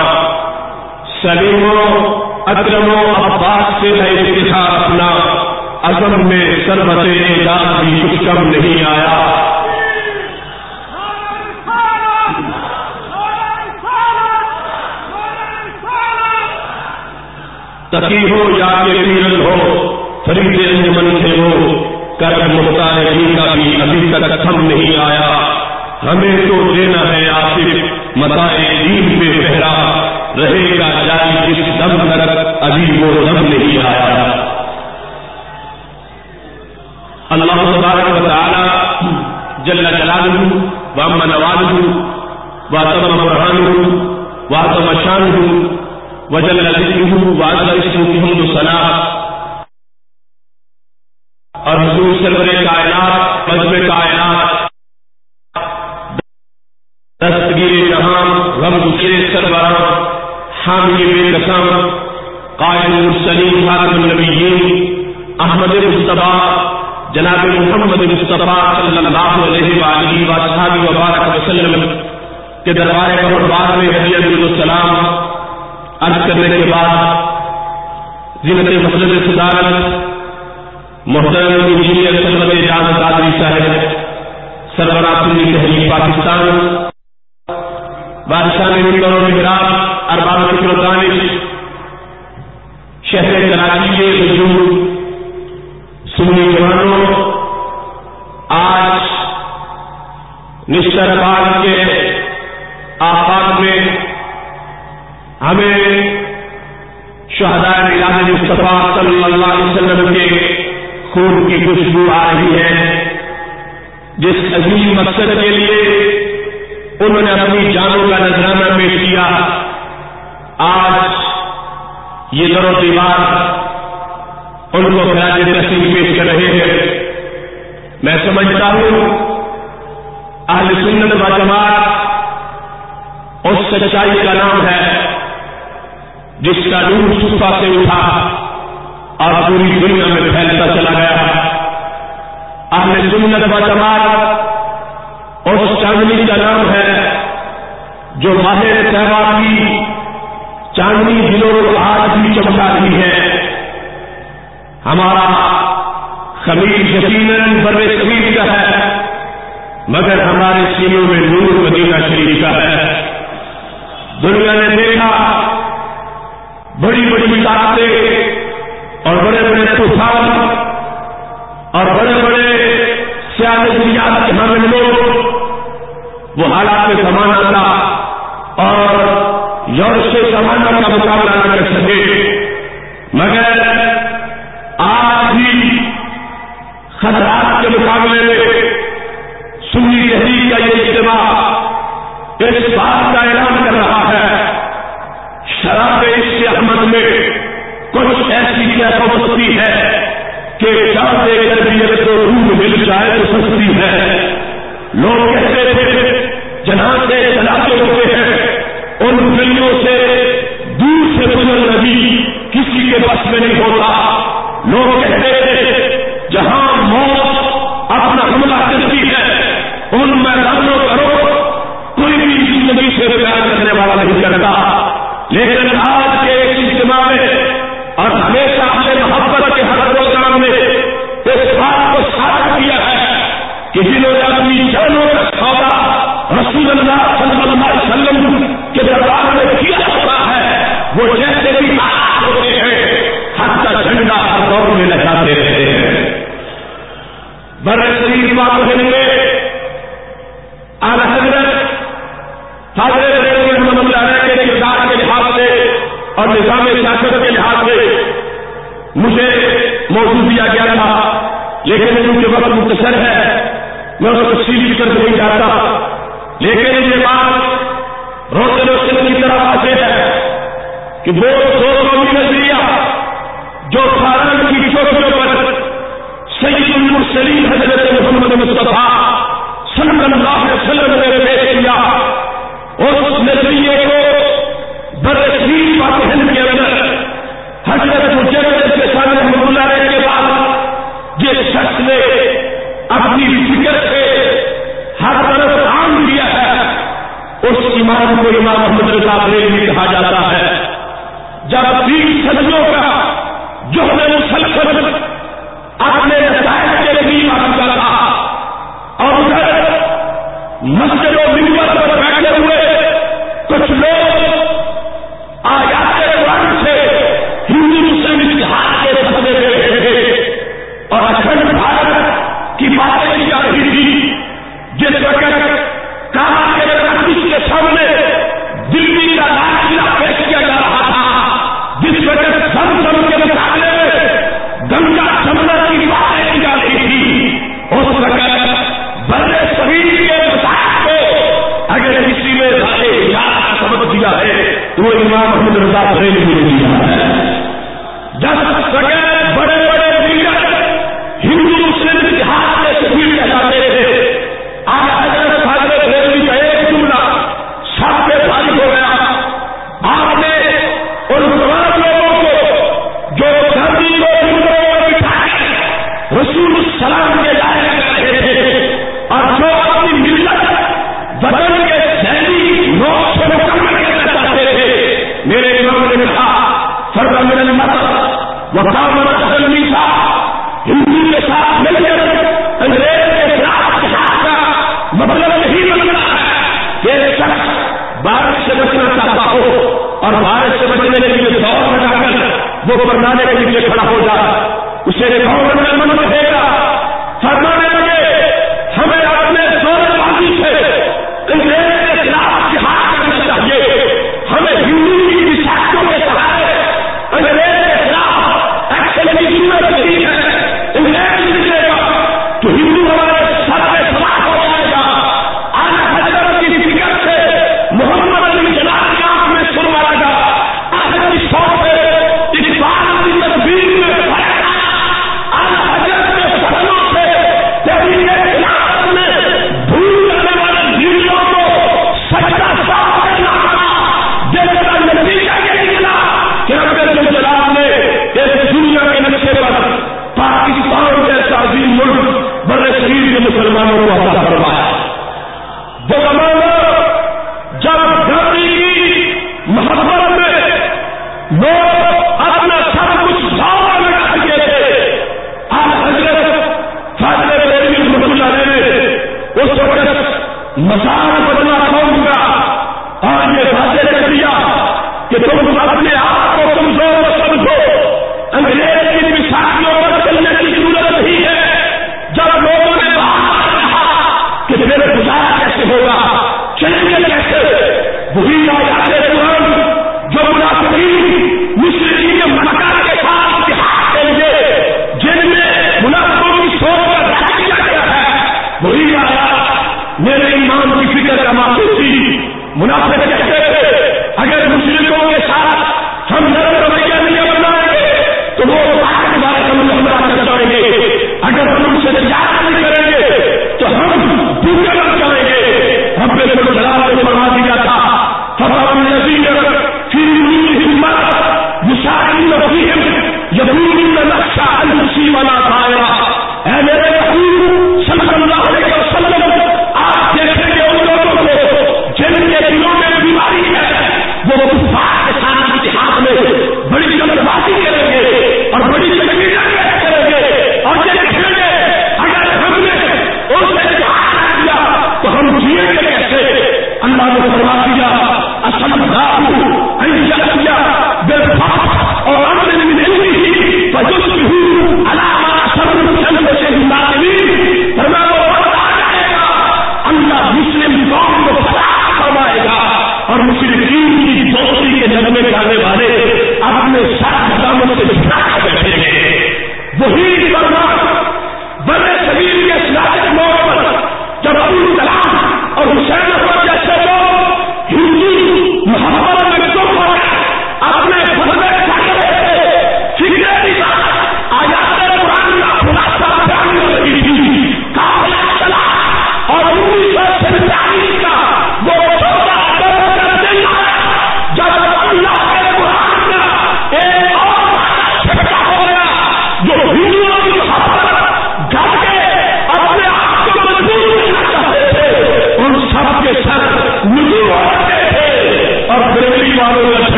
Speaker 6: سلیم و اکرم و عباس سے ہے اتحاد اپنا۔ ازم میں سربت اعجاز بھی کچھ کم نہیں آیا۔ تقی ہو یا کہ پیرن ہو، فرید انجمن سے ہو کر مختار کا بھی ابھی تک کم نہیں آیا۔ ہمیں تو دینا ہے آصف متائے دین پہ پہرا رہے گا جاری جس دم تک ابھی وہ دم نہیں آیا۔ اللہ تبارک و تعالی جل جلالہ و منوالہ و تم برہانہ و تم شانہ، و جل ذکرہ و عز اسمہ حمد ثنا اور حضور سرور کائنات مذہب کائنات دستگیر جہاں غم گسرے سربراہ حامی بے قسم قائم المرسلین خاتم النبیین، احمد مصطفیٰ، جناب محمد مصطفیٰ صلی اللہ علیہ وآلہ وآلہ وبارک وسلم، کے دربار قربان میں حضرت السلام، عرض کرنے کے بعد زینت مسجد صدارت محترم انجینئر سرمد جان قادری صاحب، سربراہ سنی تحریک پاکستان بادشاہ نے ممبر و محراب ارباب فکر و دانش، شہر کراچی کے وجود سنی جوانوں، آج نشتر باغ کے آفاق میں ہمیں شہداء نگاہ مصطفیٰ صلی اللہ علیہ وسلم کے خون کی خوشبو آ رہی ہے، جس عظیم مقصد کے لیے انہوں نے اپنی جانوں کا نذرانہ پیش کیا۔ آج یہ در و دیوار ان کو خراج تحصیل پیش کر رہے ہیں۔ میں سمجھتا ہوں اہل سنت و جماعت اس سچائی کا نام ہے جس کا نور صفا سے اٹھا اور پوری دنیا میں پھیلتا چلا گیا۔ اہل سنت و جماعت اور اس چاندنی کا نام ہے
Speaker 7: جو ماہر تہوار کی چاندنی دلوں آج بھی چمکا رہی ہے۔ ہمارا خمیر یقیناً بر خمیر کا ہے، مگر ہمارے سینوں میں نور مدینہ شریف کا ہے۔ دنیا نے دیکھا، بڑی بڑی طاقتیں اور بڑے بڑے طوفان اور بڑے بڑے سیاح دنیا کے لوگ وہ حالات میں زمانہ تھا اور یورپ سے زمانہ کا مقابلہ نہ کر سکے۔ مگر آج بھی خطرات کے مقابلے میں سنی تحریر کا یہ اجتماع اس بات کا اعلان کر رہا ہے۔ شراب اس احمد میں کچھ ایسی کیسا سستی ہے کہ چار دے کر بھی اگر تو روح مل جائے تو سستی ہے۔ لوگ میں نہیں ہوتا۔ لوگ کہتے تھے جہاں موت اپنا حملہ کرتی ہے، ان میدانوں کرو، کوئی بھی زندگی سے پیار کرنے والا نہیں کرتا۔ لیکن آج کے ایک اجتماع میں اور ہمیشہ اپنے محبت کے ہر پروگرام میں اس بات کو ساتھ کیا ہے کہ جنہوں نے اپنی جانوں کا سودا رسول اللہ صلی اللہ بر شریف بات میں حضرت حضرت رحمت اللہ کے کردار کے لحاظ سے اور نظام سیاست کے لحاظ سے مجھے موضوع دیا گیا تھا، لیکن کیونکہ وقت مختصر ہے۔ میں اس کو تفصیلی طرف نہیں جاتا لیکن یہ بات روشن روشن کی طرح واضح ہے کہ وہ سید حضرت محمد مصطفیٰ صلی اللہ علیہ وسلم نے پیش کیا اور اس نظریے کو برسین پاکستان کے اندر حضرت مجرد کے سامنے رحمۃ اللہ علیہ کے بعد یہ شخص نے اپنی فکر سے ہر طرف کام کیا ہے، اس امام کو امام محمد رضا بھی کہا جاتا ہے۔ جب تین صدیوں کا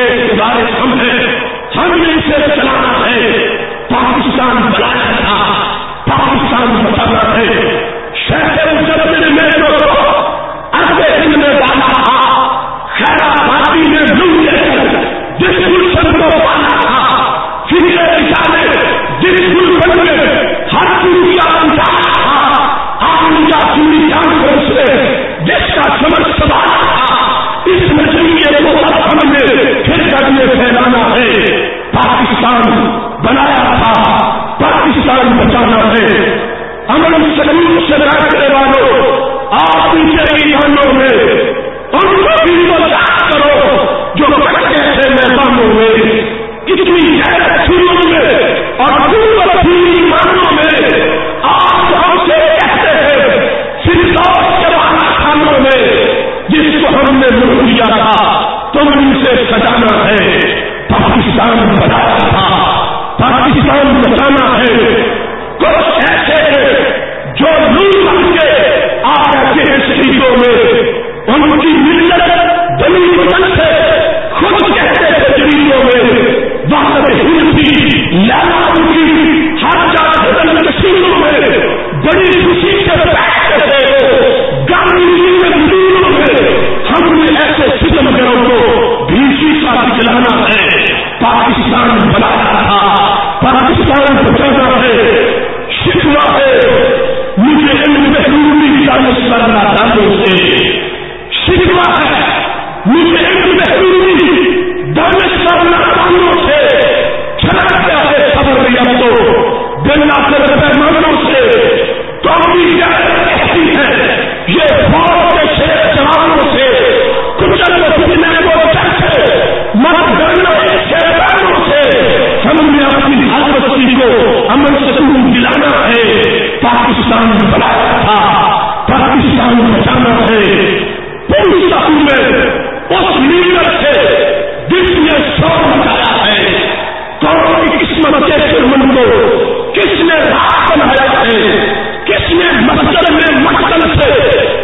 Speaker 7: بے اقتدار ہم ہیں ہم نے اسے چلا پاکستان بنایا تھا۔ پاکستان بچانا ہے۔ پوری میں اس لیڈر سے دل نے شور بنایا ہے۔ کون کی قسمت کے جرمن کو کس نے رات بنایا ہے؟ کس نے مسجد میں مقصد سے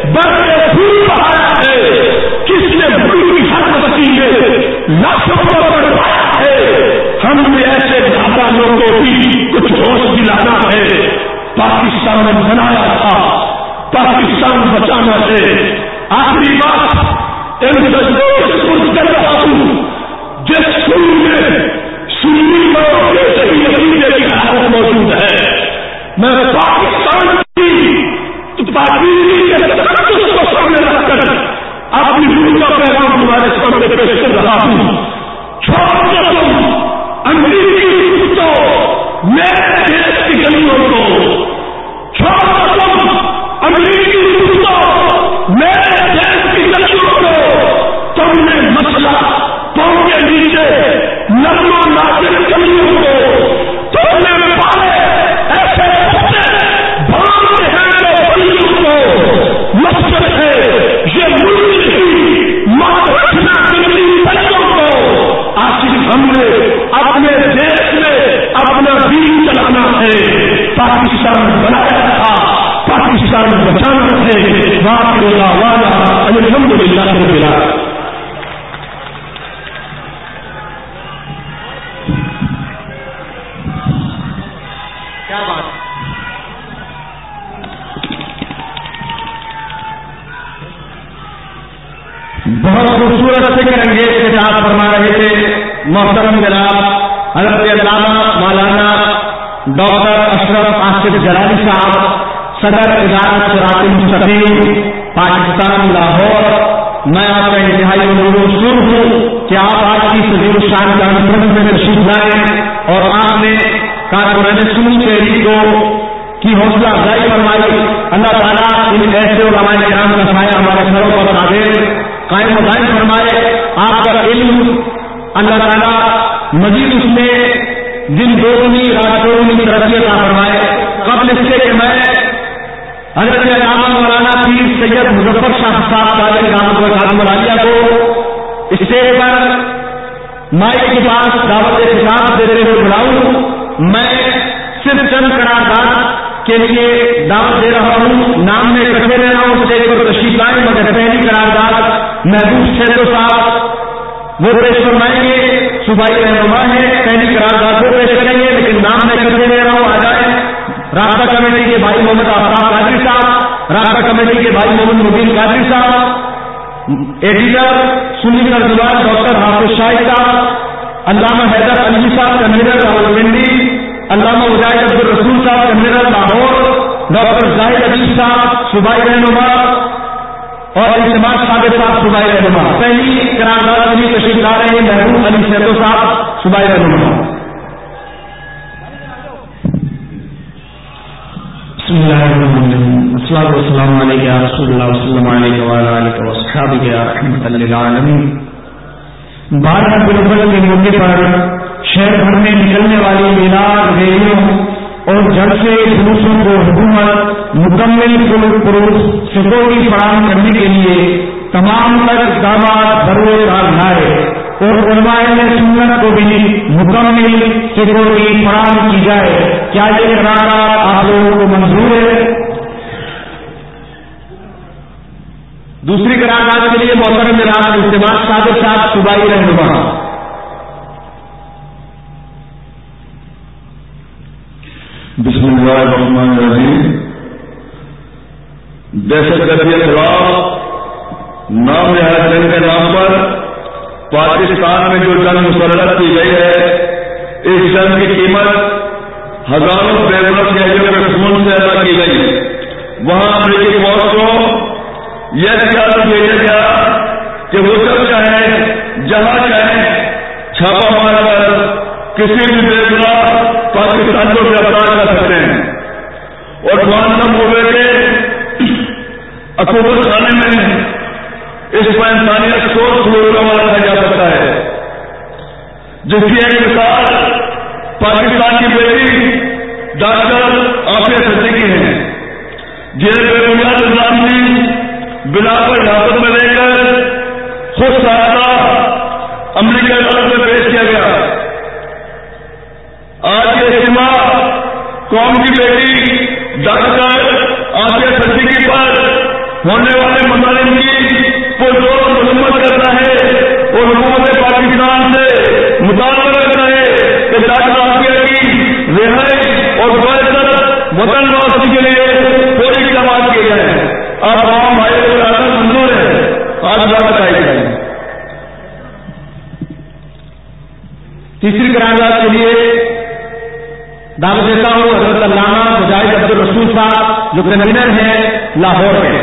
Speaker 7: بڑے پھول بنایا ہے؟ کس نے بڑی کی ہر میں لاکھوں کو بڑھایا ہے۔ ہم نے ایسے زیادہ لوگوں کو بھی کچھ ہوش دلانا ہے۔ پاکستان نے بنایا تھا، پاکستان بچانا ہے۔ آخری بات، ان سجدوں کر رہا ہوں، جس سن میں سنی لوگوں کے صحیح نتیجے کی حالت موجود ہے۔ میں پاکستان کی سامنے رکھ کر اپنی روح کا پیغام تمہارے سامنے پیش کر رہا ہوں۔ چھوڑ کر انگریزی کو میرے دیش کی گلیوں کو اللہ تم کے نیچے نرم و ناصر ایسے بچے بھانتے ہیں جو کو۔ مقصد ہے یہ ملک نہیں ماں رکھنا کتنی بچوں کو۔ آخر ہم نے اپنے دیش میں اپنا دین چلانا ہے۔ پاکستان بنایا تھا۔ پاکستان بچانا ہے۔ واہ الحمد للہ
Speaker 2: محترم جناب، حضرت علامہ مولانا ڈاکٹر اشرف آصف جلالی صاحب، صدر ادارہ سراط مستقیم، پاکستان، لاہور، میں آپ کا انتہائی سر ہوں کہ آپ آج کی سزیر شان کانفرنس میں تشریف لائیں اور آپ نے کارپورین سنی شہری کو کی حوصلہ افزائی فرمائی۔ اللہ تعالیٰ ان ایسے علماء کرام کا سایہ ہمارے سروں پر قابل قائم و قائم فرمائے۔ آپ کا علم اللہ تعالیٰ مزید اس میں دن دوگنی رات دوگنی ترقی کا فرمائے۔ قبل اس سے کہ میں حضرت علامہ مولانا پیر سید مظفر شاہ صاحب تعلیم رحمت خاتم العالیہ کو اسٹیج پر مائک کے پاس دعوت خطاب دیتے ہوئے بلاؤں، میں صرف چند قرارداد کے لیے دعوت دے رہا ہوں۔ نام میں کٹے رہ رہا ہوں اسٹیج پر تشریف لائیں، مگر پہلی قرارداد محبوب سیدو صاحب وہ پیش فرمائیں گے، صوبائی رہنما ہے پہلی قرارداد وہ پیش کریں گے، لیکن نام میں کٹے رہ رہا ہوں آ جائے رابطہ کمیٹی کے بھائی محمد آفتاب قادری صاحب، رابطہ کمیٹی کے بھائی محمد مبین قادری صاحب، ایڈیٹر سنی ترجمان ڈاکٹر حافظ شاہی صاحب، علامہ حیدر علی صاحب کنوینر راہل پنڈی علامہ مجاہد عبد الرسول صاحب کنوینر لاہور، ڈاکٹر زاہد عزیز صاحب، صوبائی رہنما اور اعتماد صابر صاحب صوبائی رہنما پہلی قرارداد علی تشریف لا رہے ہیں، محبوب علی سیدو صاحب صوبائی رہنما بسم اللہ الرحمن الرحیم۔ السلام والسلام علیکم یا رسول اللہ، وسلم علیکم وعلا علیکم واصحابہ یا رحمت للعالمین۔ بارہ بلبل کے موقع پر شہر بھر میں نکلنے والی میلاد ریلیوں اور جل سے جلوسوں کو حکومت مکمل سیکورٹی فراہم کرنے کے لیے تمام تر اقدامات بروئے کار لائے اور علماء سنت کو بھی مکمل سیکورٹی فراہم کی جائے۔ کیا یہ قرار آپ لوگوں کو منظور ہے دوسری قرارداد کے لیے محترم راج اجتماع صادر صاحب صوبائی رہنما
Speaker 8: بسم اللہ الرحمن الرحیم دہشت گردی کے خلاف نام رہا جنگ کے نام پر پاکستان میں جو جنگ مسرت کی گئی ہے، اس جنگ کی قیمت ہزاروں بیگلس کے خون سے ادا کی گئی۔ وہاں امریکی فوج کو یہ خیال بھیجا گیا کہ وہ سب چاہیں جہاں چاہیں چھاپا مار کر کسی بھی بیگلا پاکستان کو گرفتار کر سکتے ہیں۔ اور موانسم ہوئے کے اکوبر خانے میں اس کو انسانیت کو سلوک والا کہا جا سکتا ہے۔ جس کی ایک مثال، پاکستان کی بیٹی ڈاکٹر آفیہ صدیقی ہیں۔ جنہیں بے بنیاد نظام نے بلا پر حاصل میں لے کر خود سہارا امریکہ میں پیش کیا گیا آج کے اجتماع قوم کی بیٹی ڈاکٹر آسیہ صدیقی پر ہونے والے مظالم کی پرزور مرمت کرتا ہے اور حکومت پاکستان سے مطالبہ کرتا ہے کہ ڈاکٹر آسیہ کی رہائی اور بحثت وطن واپسی کے لیے کوئی اقدامات کیے جائیں۔ آپ عوام بھائی کو منظور ہے آج بات آئی جائے تیسری قرارداد کے لیے دعوت دیتا ہوں، حضرت علامہ مجاہد عبد الرسول صاحب، جو کنوینر ہیں، لاہور میں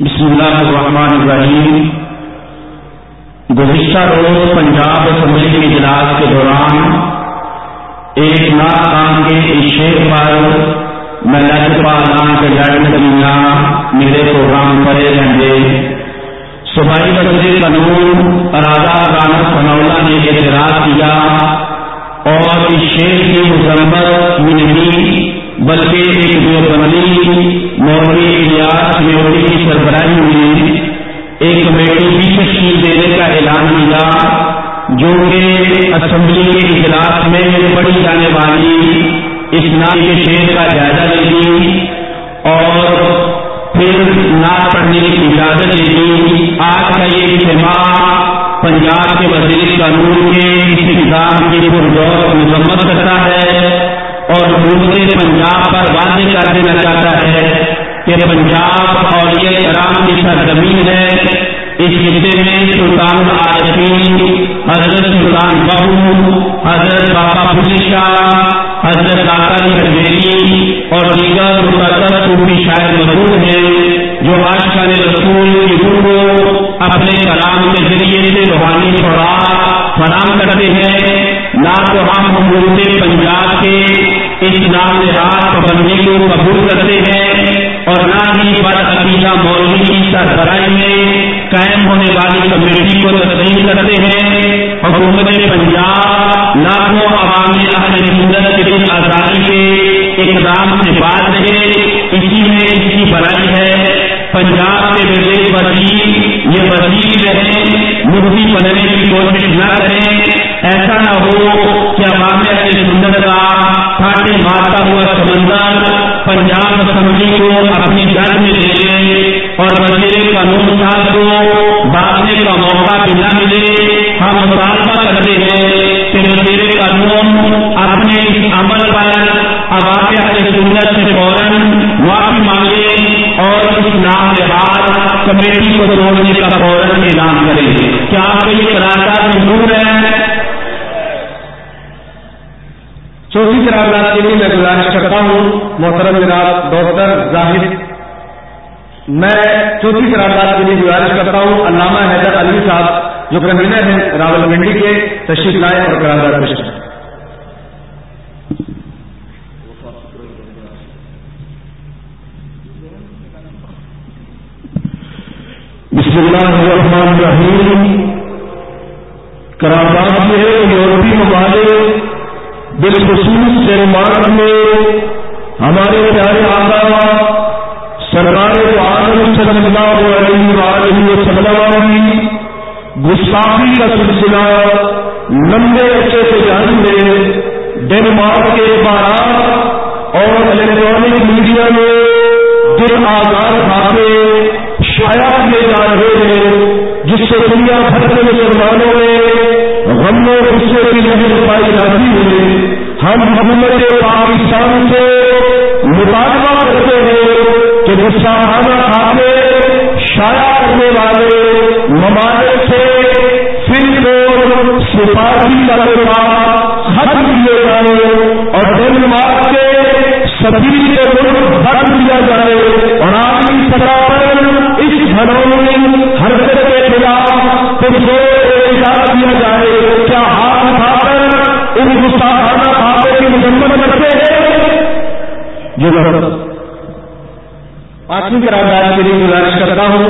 Speaker 2: بسم اللہ الرحمن الرحیم۔ گزشتہ روز پنجاب اسمبلی کے اجلاس کے دوران ایک ناکام کے شیر پر میں لجپا نام کے لڑنے میرے پروگرام کرے رہیں گے صوبائی وزیر قانون ارادہ رانت سنولا نے اعتراض کیا اور اس شیر کی مذمت میں نہیں بلکہ اس نام کے شیر کا جائزہ لے اور پھر نعت پڑھنے کی اجازت دے دی آج کا یہ اجتماع پنجاب کے وزیر قانون کے اس نظام کی پرزور مذمت کرتا ہے اور دوسرے پنجاب پر واضح کر دینا چاہتا ہے کہ پنجاب اور یہ کرام کی سرزمین ہے۔
Speaker 9: اس خطے میں سلطان عارفین، حضرت سلطان بہو، حضرت بابا بلی شاہ، حضرت داتا جی اور دیگر مقدس صوفی شاعر مشہور ہیں جو آج کل رسول کی روح کو اپنے کلام کے ذریعے سے روحانی خوراک فراہم کرتے ہیں۔ نہ تو ہم ملک پنجاب کے اس نام رات پابندی کو قبول کرتے ہیں اور نہ ہی عقیدہ مولوی کی سربراہی میں قائم ہونے والی کمیٹی کو تسلیم کرتے ہیں۔ حکومت پنجاب لاکھوں عوامی اہل سندر کے آزادی کے اقدام سے بات رہے۔ اسی میں اس کی بڑائی ہے۔ پنجاب کے وزیر وزیر یہ وزیر رہے مفتی بننے کی کوشش نہ کریں۔ ایسا نہ ہو کہ عوام اہل سندر کا پھاٹے مارتا ہوا سمندر، پنجاب اسمبلی کو اپنی جد میں لے لیں اور وزیر قانون صاحب کو باندھنے کا موقع بھی نہ ملے ہم مطالبہ کرتے ہیں کہ وزیر قانون اپنے اس عمل پر عوام سنت سے فوراً معافی مانگے اور اس نام کے بعد کمیٹی کو توڑنے کا فوراً اعلان کرے۔ کیا آپ کو یہ قرارداد منظور ہے؟
Speaker 2: چوتھی قرارداد کے لیے میں گزارش کرتا ہوں، محترم جناب ڈاکٹر ظاہر میں چوتھی قرارداد کے لیے گزارش کرتا ہوں، علامہ حیدر علی صاحب، جو کنوینر ہیں راول منڈی کے، تشریف لائے اور قرارداد پیش
Speaker 9: بسم اللہ الرحمن الرحیم۔ قرارداد یہ یورپی ممالک بالخصوص ڈینمارک میں، ہمارے پیارے آگاہ سرکار عالم صلی اللہ علیہ وآلہ وسلم کی گستاخی کا سلسلہ لمبے عرصے سے جاری میں ڈینمارک کے اخبارات اور الیکٹرانک میڈیا میں دن آزاد کھاتے شایا کیے جا رہے ہیں، جس سے دنیا بھر کے مسلمانوں میں غم و غصے کی لہر پائی جاتی ہے ہم حکومت پاکستان سے مطالبہ کرتے ہیں کہ گسانہ کھانے شایا کرنے والے ممالک سے فلم اور سفارشی کا ختم کیے جائے اور ڈینمارک کے سبھی سے بند کیا جائے اور عالمی سطح پر اس گھروں حرکت کے خلاف احساس کیا جائے۔ ان گسانہ کھانے کی مذمت کرتے ہیں۔ جو پانچویں قرارداد کے لیے گزارش کرتا ہوں،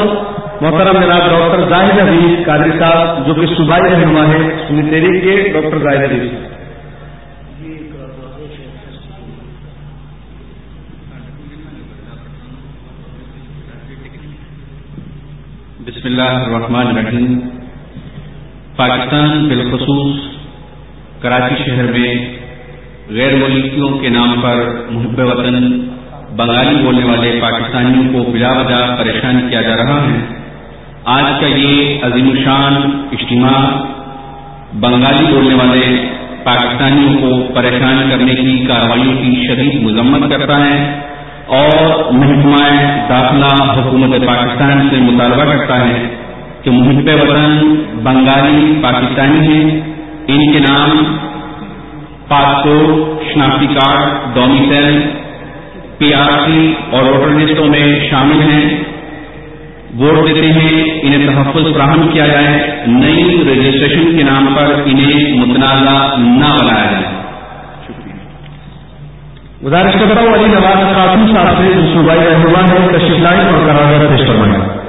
Speaker 9: محترم جناب ڈاکٹر ظاہر حدیث قادری صاحب، جو کہ صوبائی رہنما ہے سنی کے ڈاکٹر ظاہر حدیث
Speaker 10: بسم اللہ الرحمن الرحیم۔ پاکستان بالخصوص کراچی شہر میں غیر ملکیوں کے نام پر محب وطن بنگالی بولنے والے پاکستانیوں کو بلا وجہ پریشان کیا جا رہا ہے۔ آج کا یہ عظیم الشان اجتماع بنگالی بولنے والے پاکستانیوں کو پریشان کرنے کی کارروائیوں کی شدید مذمت کرتا ہے اور محکمہ داخلہ حکومت پاکستان سے مطالبہ کرتا ہے کہ محب وطن بنگالی پاکستانی ہیں ان کے نام پاسپورٹ، شناختی card domicile P R C اور ووٹر لسٹوں میں شامل ہیں۔ ووٹ دیتے ہیں، انہیں تحفظ فراہم کیا جائے۔ نئی رجسٹریشن کے نام پر انہیں متنازع نہ بنایا جائے۔
Speaker 9: گزارش کرتا ہوں، علی نواز قاسم صاحب سے جو صوبائی رہنما ہے تشریف لائن اور قرار پیش فرمائیں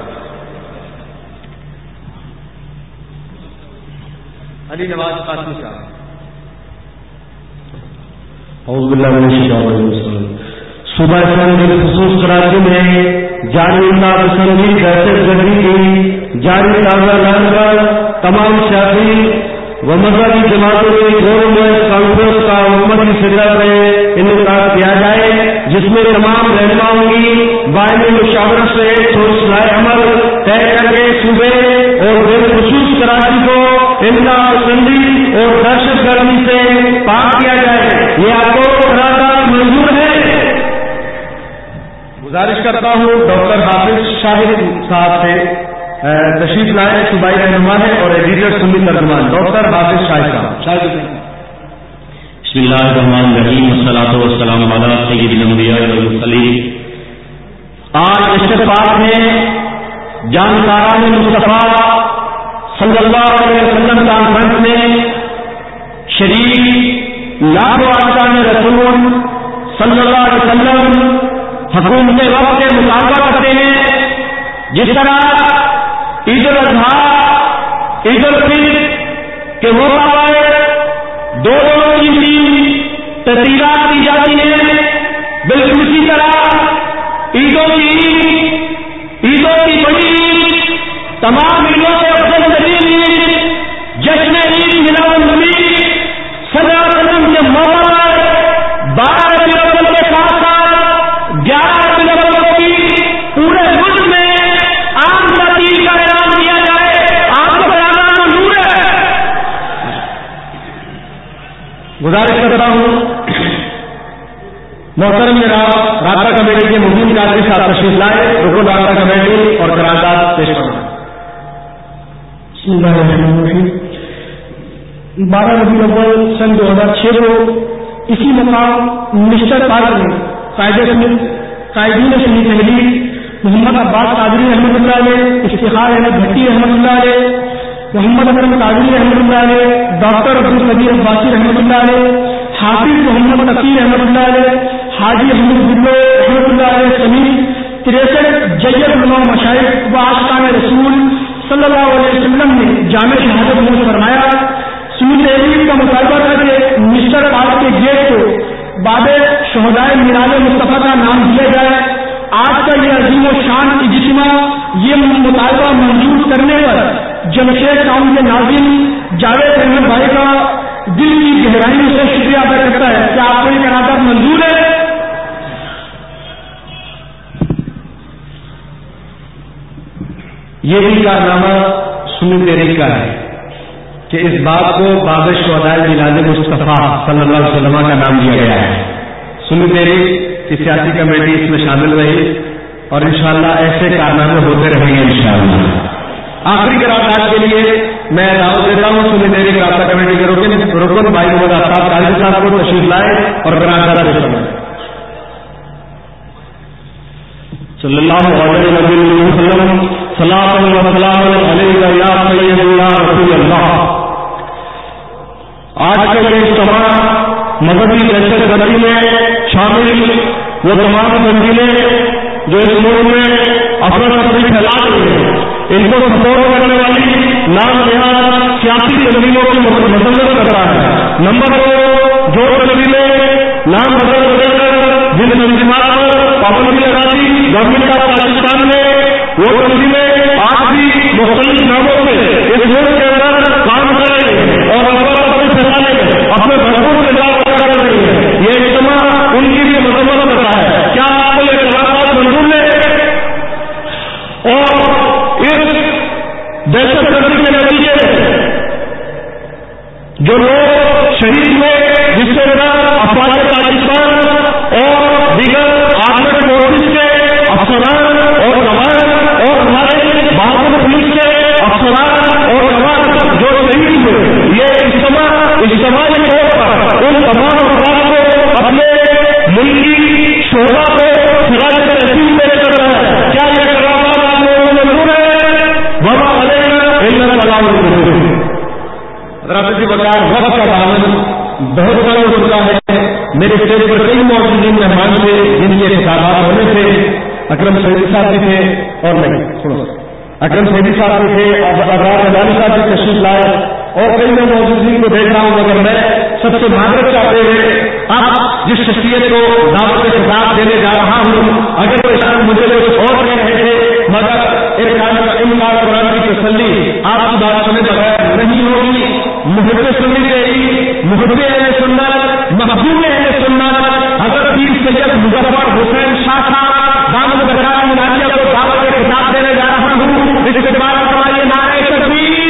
Speaker 9: علی نواز قاسم صاحب اعوذ باللہ من الشیطان الرجیم۔ صبح خصوص کراچی میں جاری پسندی دہشت گردی کی جاری تازہ جان کر تمام سیاسی و مذہبی جماعتوں کی میں کانفرنس کا حکومت کی شرکت میں انعقاد کیا جائے، جس میں تمام رہنماؤں کی باہمی مشاورت سے ٹھوس رائے عمل طے کر کے صوبے اور خصوص کراچی کو انتا پسندی اور دہشت گردی سے پاک کیا جائے، یہ آپ کو منظور ہے۔ گزارش کرتا ہوں، ڈاکٹر حافظ شاہد صاحب سے
Speaker 2: تشریف لائے صوبائی رہنما ہے اور ایڈیٹر سنی ترجمان، ڈاکٹر حافظ شاہ صاحب۔
Speaker 4: شاہد بسم اللہ الرحمن الرحیم، والصلاة والسلام علی سید الانبیاء والمرسلین
Speaker 2: آج اس پاک میں جانکاران مصطفیٰ صلی اللہ علیہ وسلم کانفرنس میں شریف لاکھوں آسان رسول صلی اللہ علیہ وسلم حکومت وقت کے مطالبہ کرتے ہیں۔ جس طرح عید الاضحیٰ، عید الفطر کے موقع پر دو دونوں کی تحریرات کی جاتی ہیں۔ بالکل اسی طرح عیدوں کی عید، عیدوں کی بڑی تمام کرتا ہوں۔ محترم میرا رابطہ کمیٹی کے مہم کادری صاحب تشریف لائے، رکن رابطہ کمیٹی اور قرارداد پیش کرنا
Speaker 11: بارہ ربی اول سن دو ہزار چھ کو اسی مقام مسٹر پارک میں قائد قائدین سنی تحریر محمد عباس قادری احمد اللہ علیہ اشتخار احمد بھٹی احمد اللہ علیہ، محمد اکرم قادری رحمۃ اللہ علیہ، ڈاکٹر عبد القدیر عباسی رحمۃ اللہ علیہ حافظ محمد نقیر رحمۃ اللہ علیہ، حاجی احمد بلو رحمۃ اللہ علیہ سمیر تریسٹھ جید علماء مشاہد و آشقان رسول صلی اللہ علیہ وسلم نے جامع شہادت میں فرمایا، سنی تحریر کا مطالبہ تھا کہ مسٹر پارک کے گیٹ کو باب شہدائے میران مصطفیٰ کا نام دیا جائے۔ آج کا یہ عظیم و شان اجتماع، یہ مطالبہ منظور کرنے پر جمشید ٹاؤن کے ناظم جاوید احمد بھائی کا دل کی گہرائی سے شکریہ ادا کرتا ہے کیا آپ کو یہ قرارداد منظور ہے۔
Speaker 2: یہ بھی کارنامہ سنی تحریک کا ہے کہ اس بات کو بابش شہدائے میلاد مصطفیٰ صلی اللہ علیہ وسلم کا نام دیا گیا ہے۔ سنی تحریک کی سیاسی کمیٹی اس میں شامل رہی اور انشاءاللہ ایسے کارنامے ہوتے رہیں گے انشاءاللہ۔ آخری قرارداد کے لیے میں دعوت دیتا ہوں، سنی میری رابطہ کمیٹی کے رکن رکن بھائی محمد آفتاب قاضی صاحب کو تشریف لائے اور قرارداد پیش کریں صلی اللہ علیہ وسلم سلام و سلام علیہ یا سید اللہ رسول اللہ۔ آج کے یہ اجتماع مذہبی دہشت گردی میں شامل، وہ تمام تنظیمیں جو اس ملک میں اپنا تفریح پھیلا رہی ہیں، ان کو سپورٹ کرنے والی نام نہاد سیاسی تنظیموں کی مسلط کر رہا ہے۔ نمبر دو، جو تنظیمیں نام بدل بدل کر جن تنظیمات پر پابندی لگا دی گورنمنٹ آف پاکستان میں، وہ تنظیمیں آج بھی مختلف ناموں سے اس ملک کے اندر کام کر رہے ہیں اور اپنا اپنے پھیلانے میں اپنے بھرپور نظام پیدا کر رہی ہے یہ اجتماع ان کی بھی مذمت کرتا ہے۔ کیا آپ کو یہ کلاکار منظور ہے؟ اور دہشت گردی کے نتیجے جو لوگ شہید ہوئے، جس کے اندر افواج پاکستان اور دیگر آرمی فورسز کے افسران اور جوان اور ہمارے بہادر پولیس کے افسران اور جوان جو شہید ہوئے، یہ اجتماع اجتماعی طور پر ان تمام افراد کو اپنے ملکی جی بغیر وقت کا دامن بہت بڑا ہو چکا ہے۔ میرے اسٹیج پر کئی موجود مہمان تھے جن کے خطابات ہونے سے اکرم سعیدی صاحب بھی تھے اور نہیں۔ سنو۔ اکرم سعیدی صاحب بھی تھے اور ابرار صاحب بھی تشریف لائے اور کئی میں موجودین کو دیکھ رہا ہوں، مگر میں سب سے معذرت چاہتے ہوئے اب جس شخصیت کو دعوت کے خطاب دینے جا رہا ہوں، اگر وہ مجھے کچھ اور کہہ رہے تھے، مگر ایک کام ان کا قرآن کی تسلی آپ کی بات سنے بغیر نہیں ہوگی۔ محبت سننی چاہیے محبت اہل سنت، محبوب اہل سنت۔ اگر پیر سید مظفر حسین شاہ صاحب دامد بکرار مناجیہ کو دعوت کے خطاب دینے جا رہا ہوں۔ اس کے بعد ہمارے نعرہ تکبیر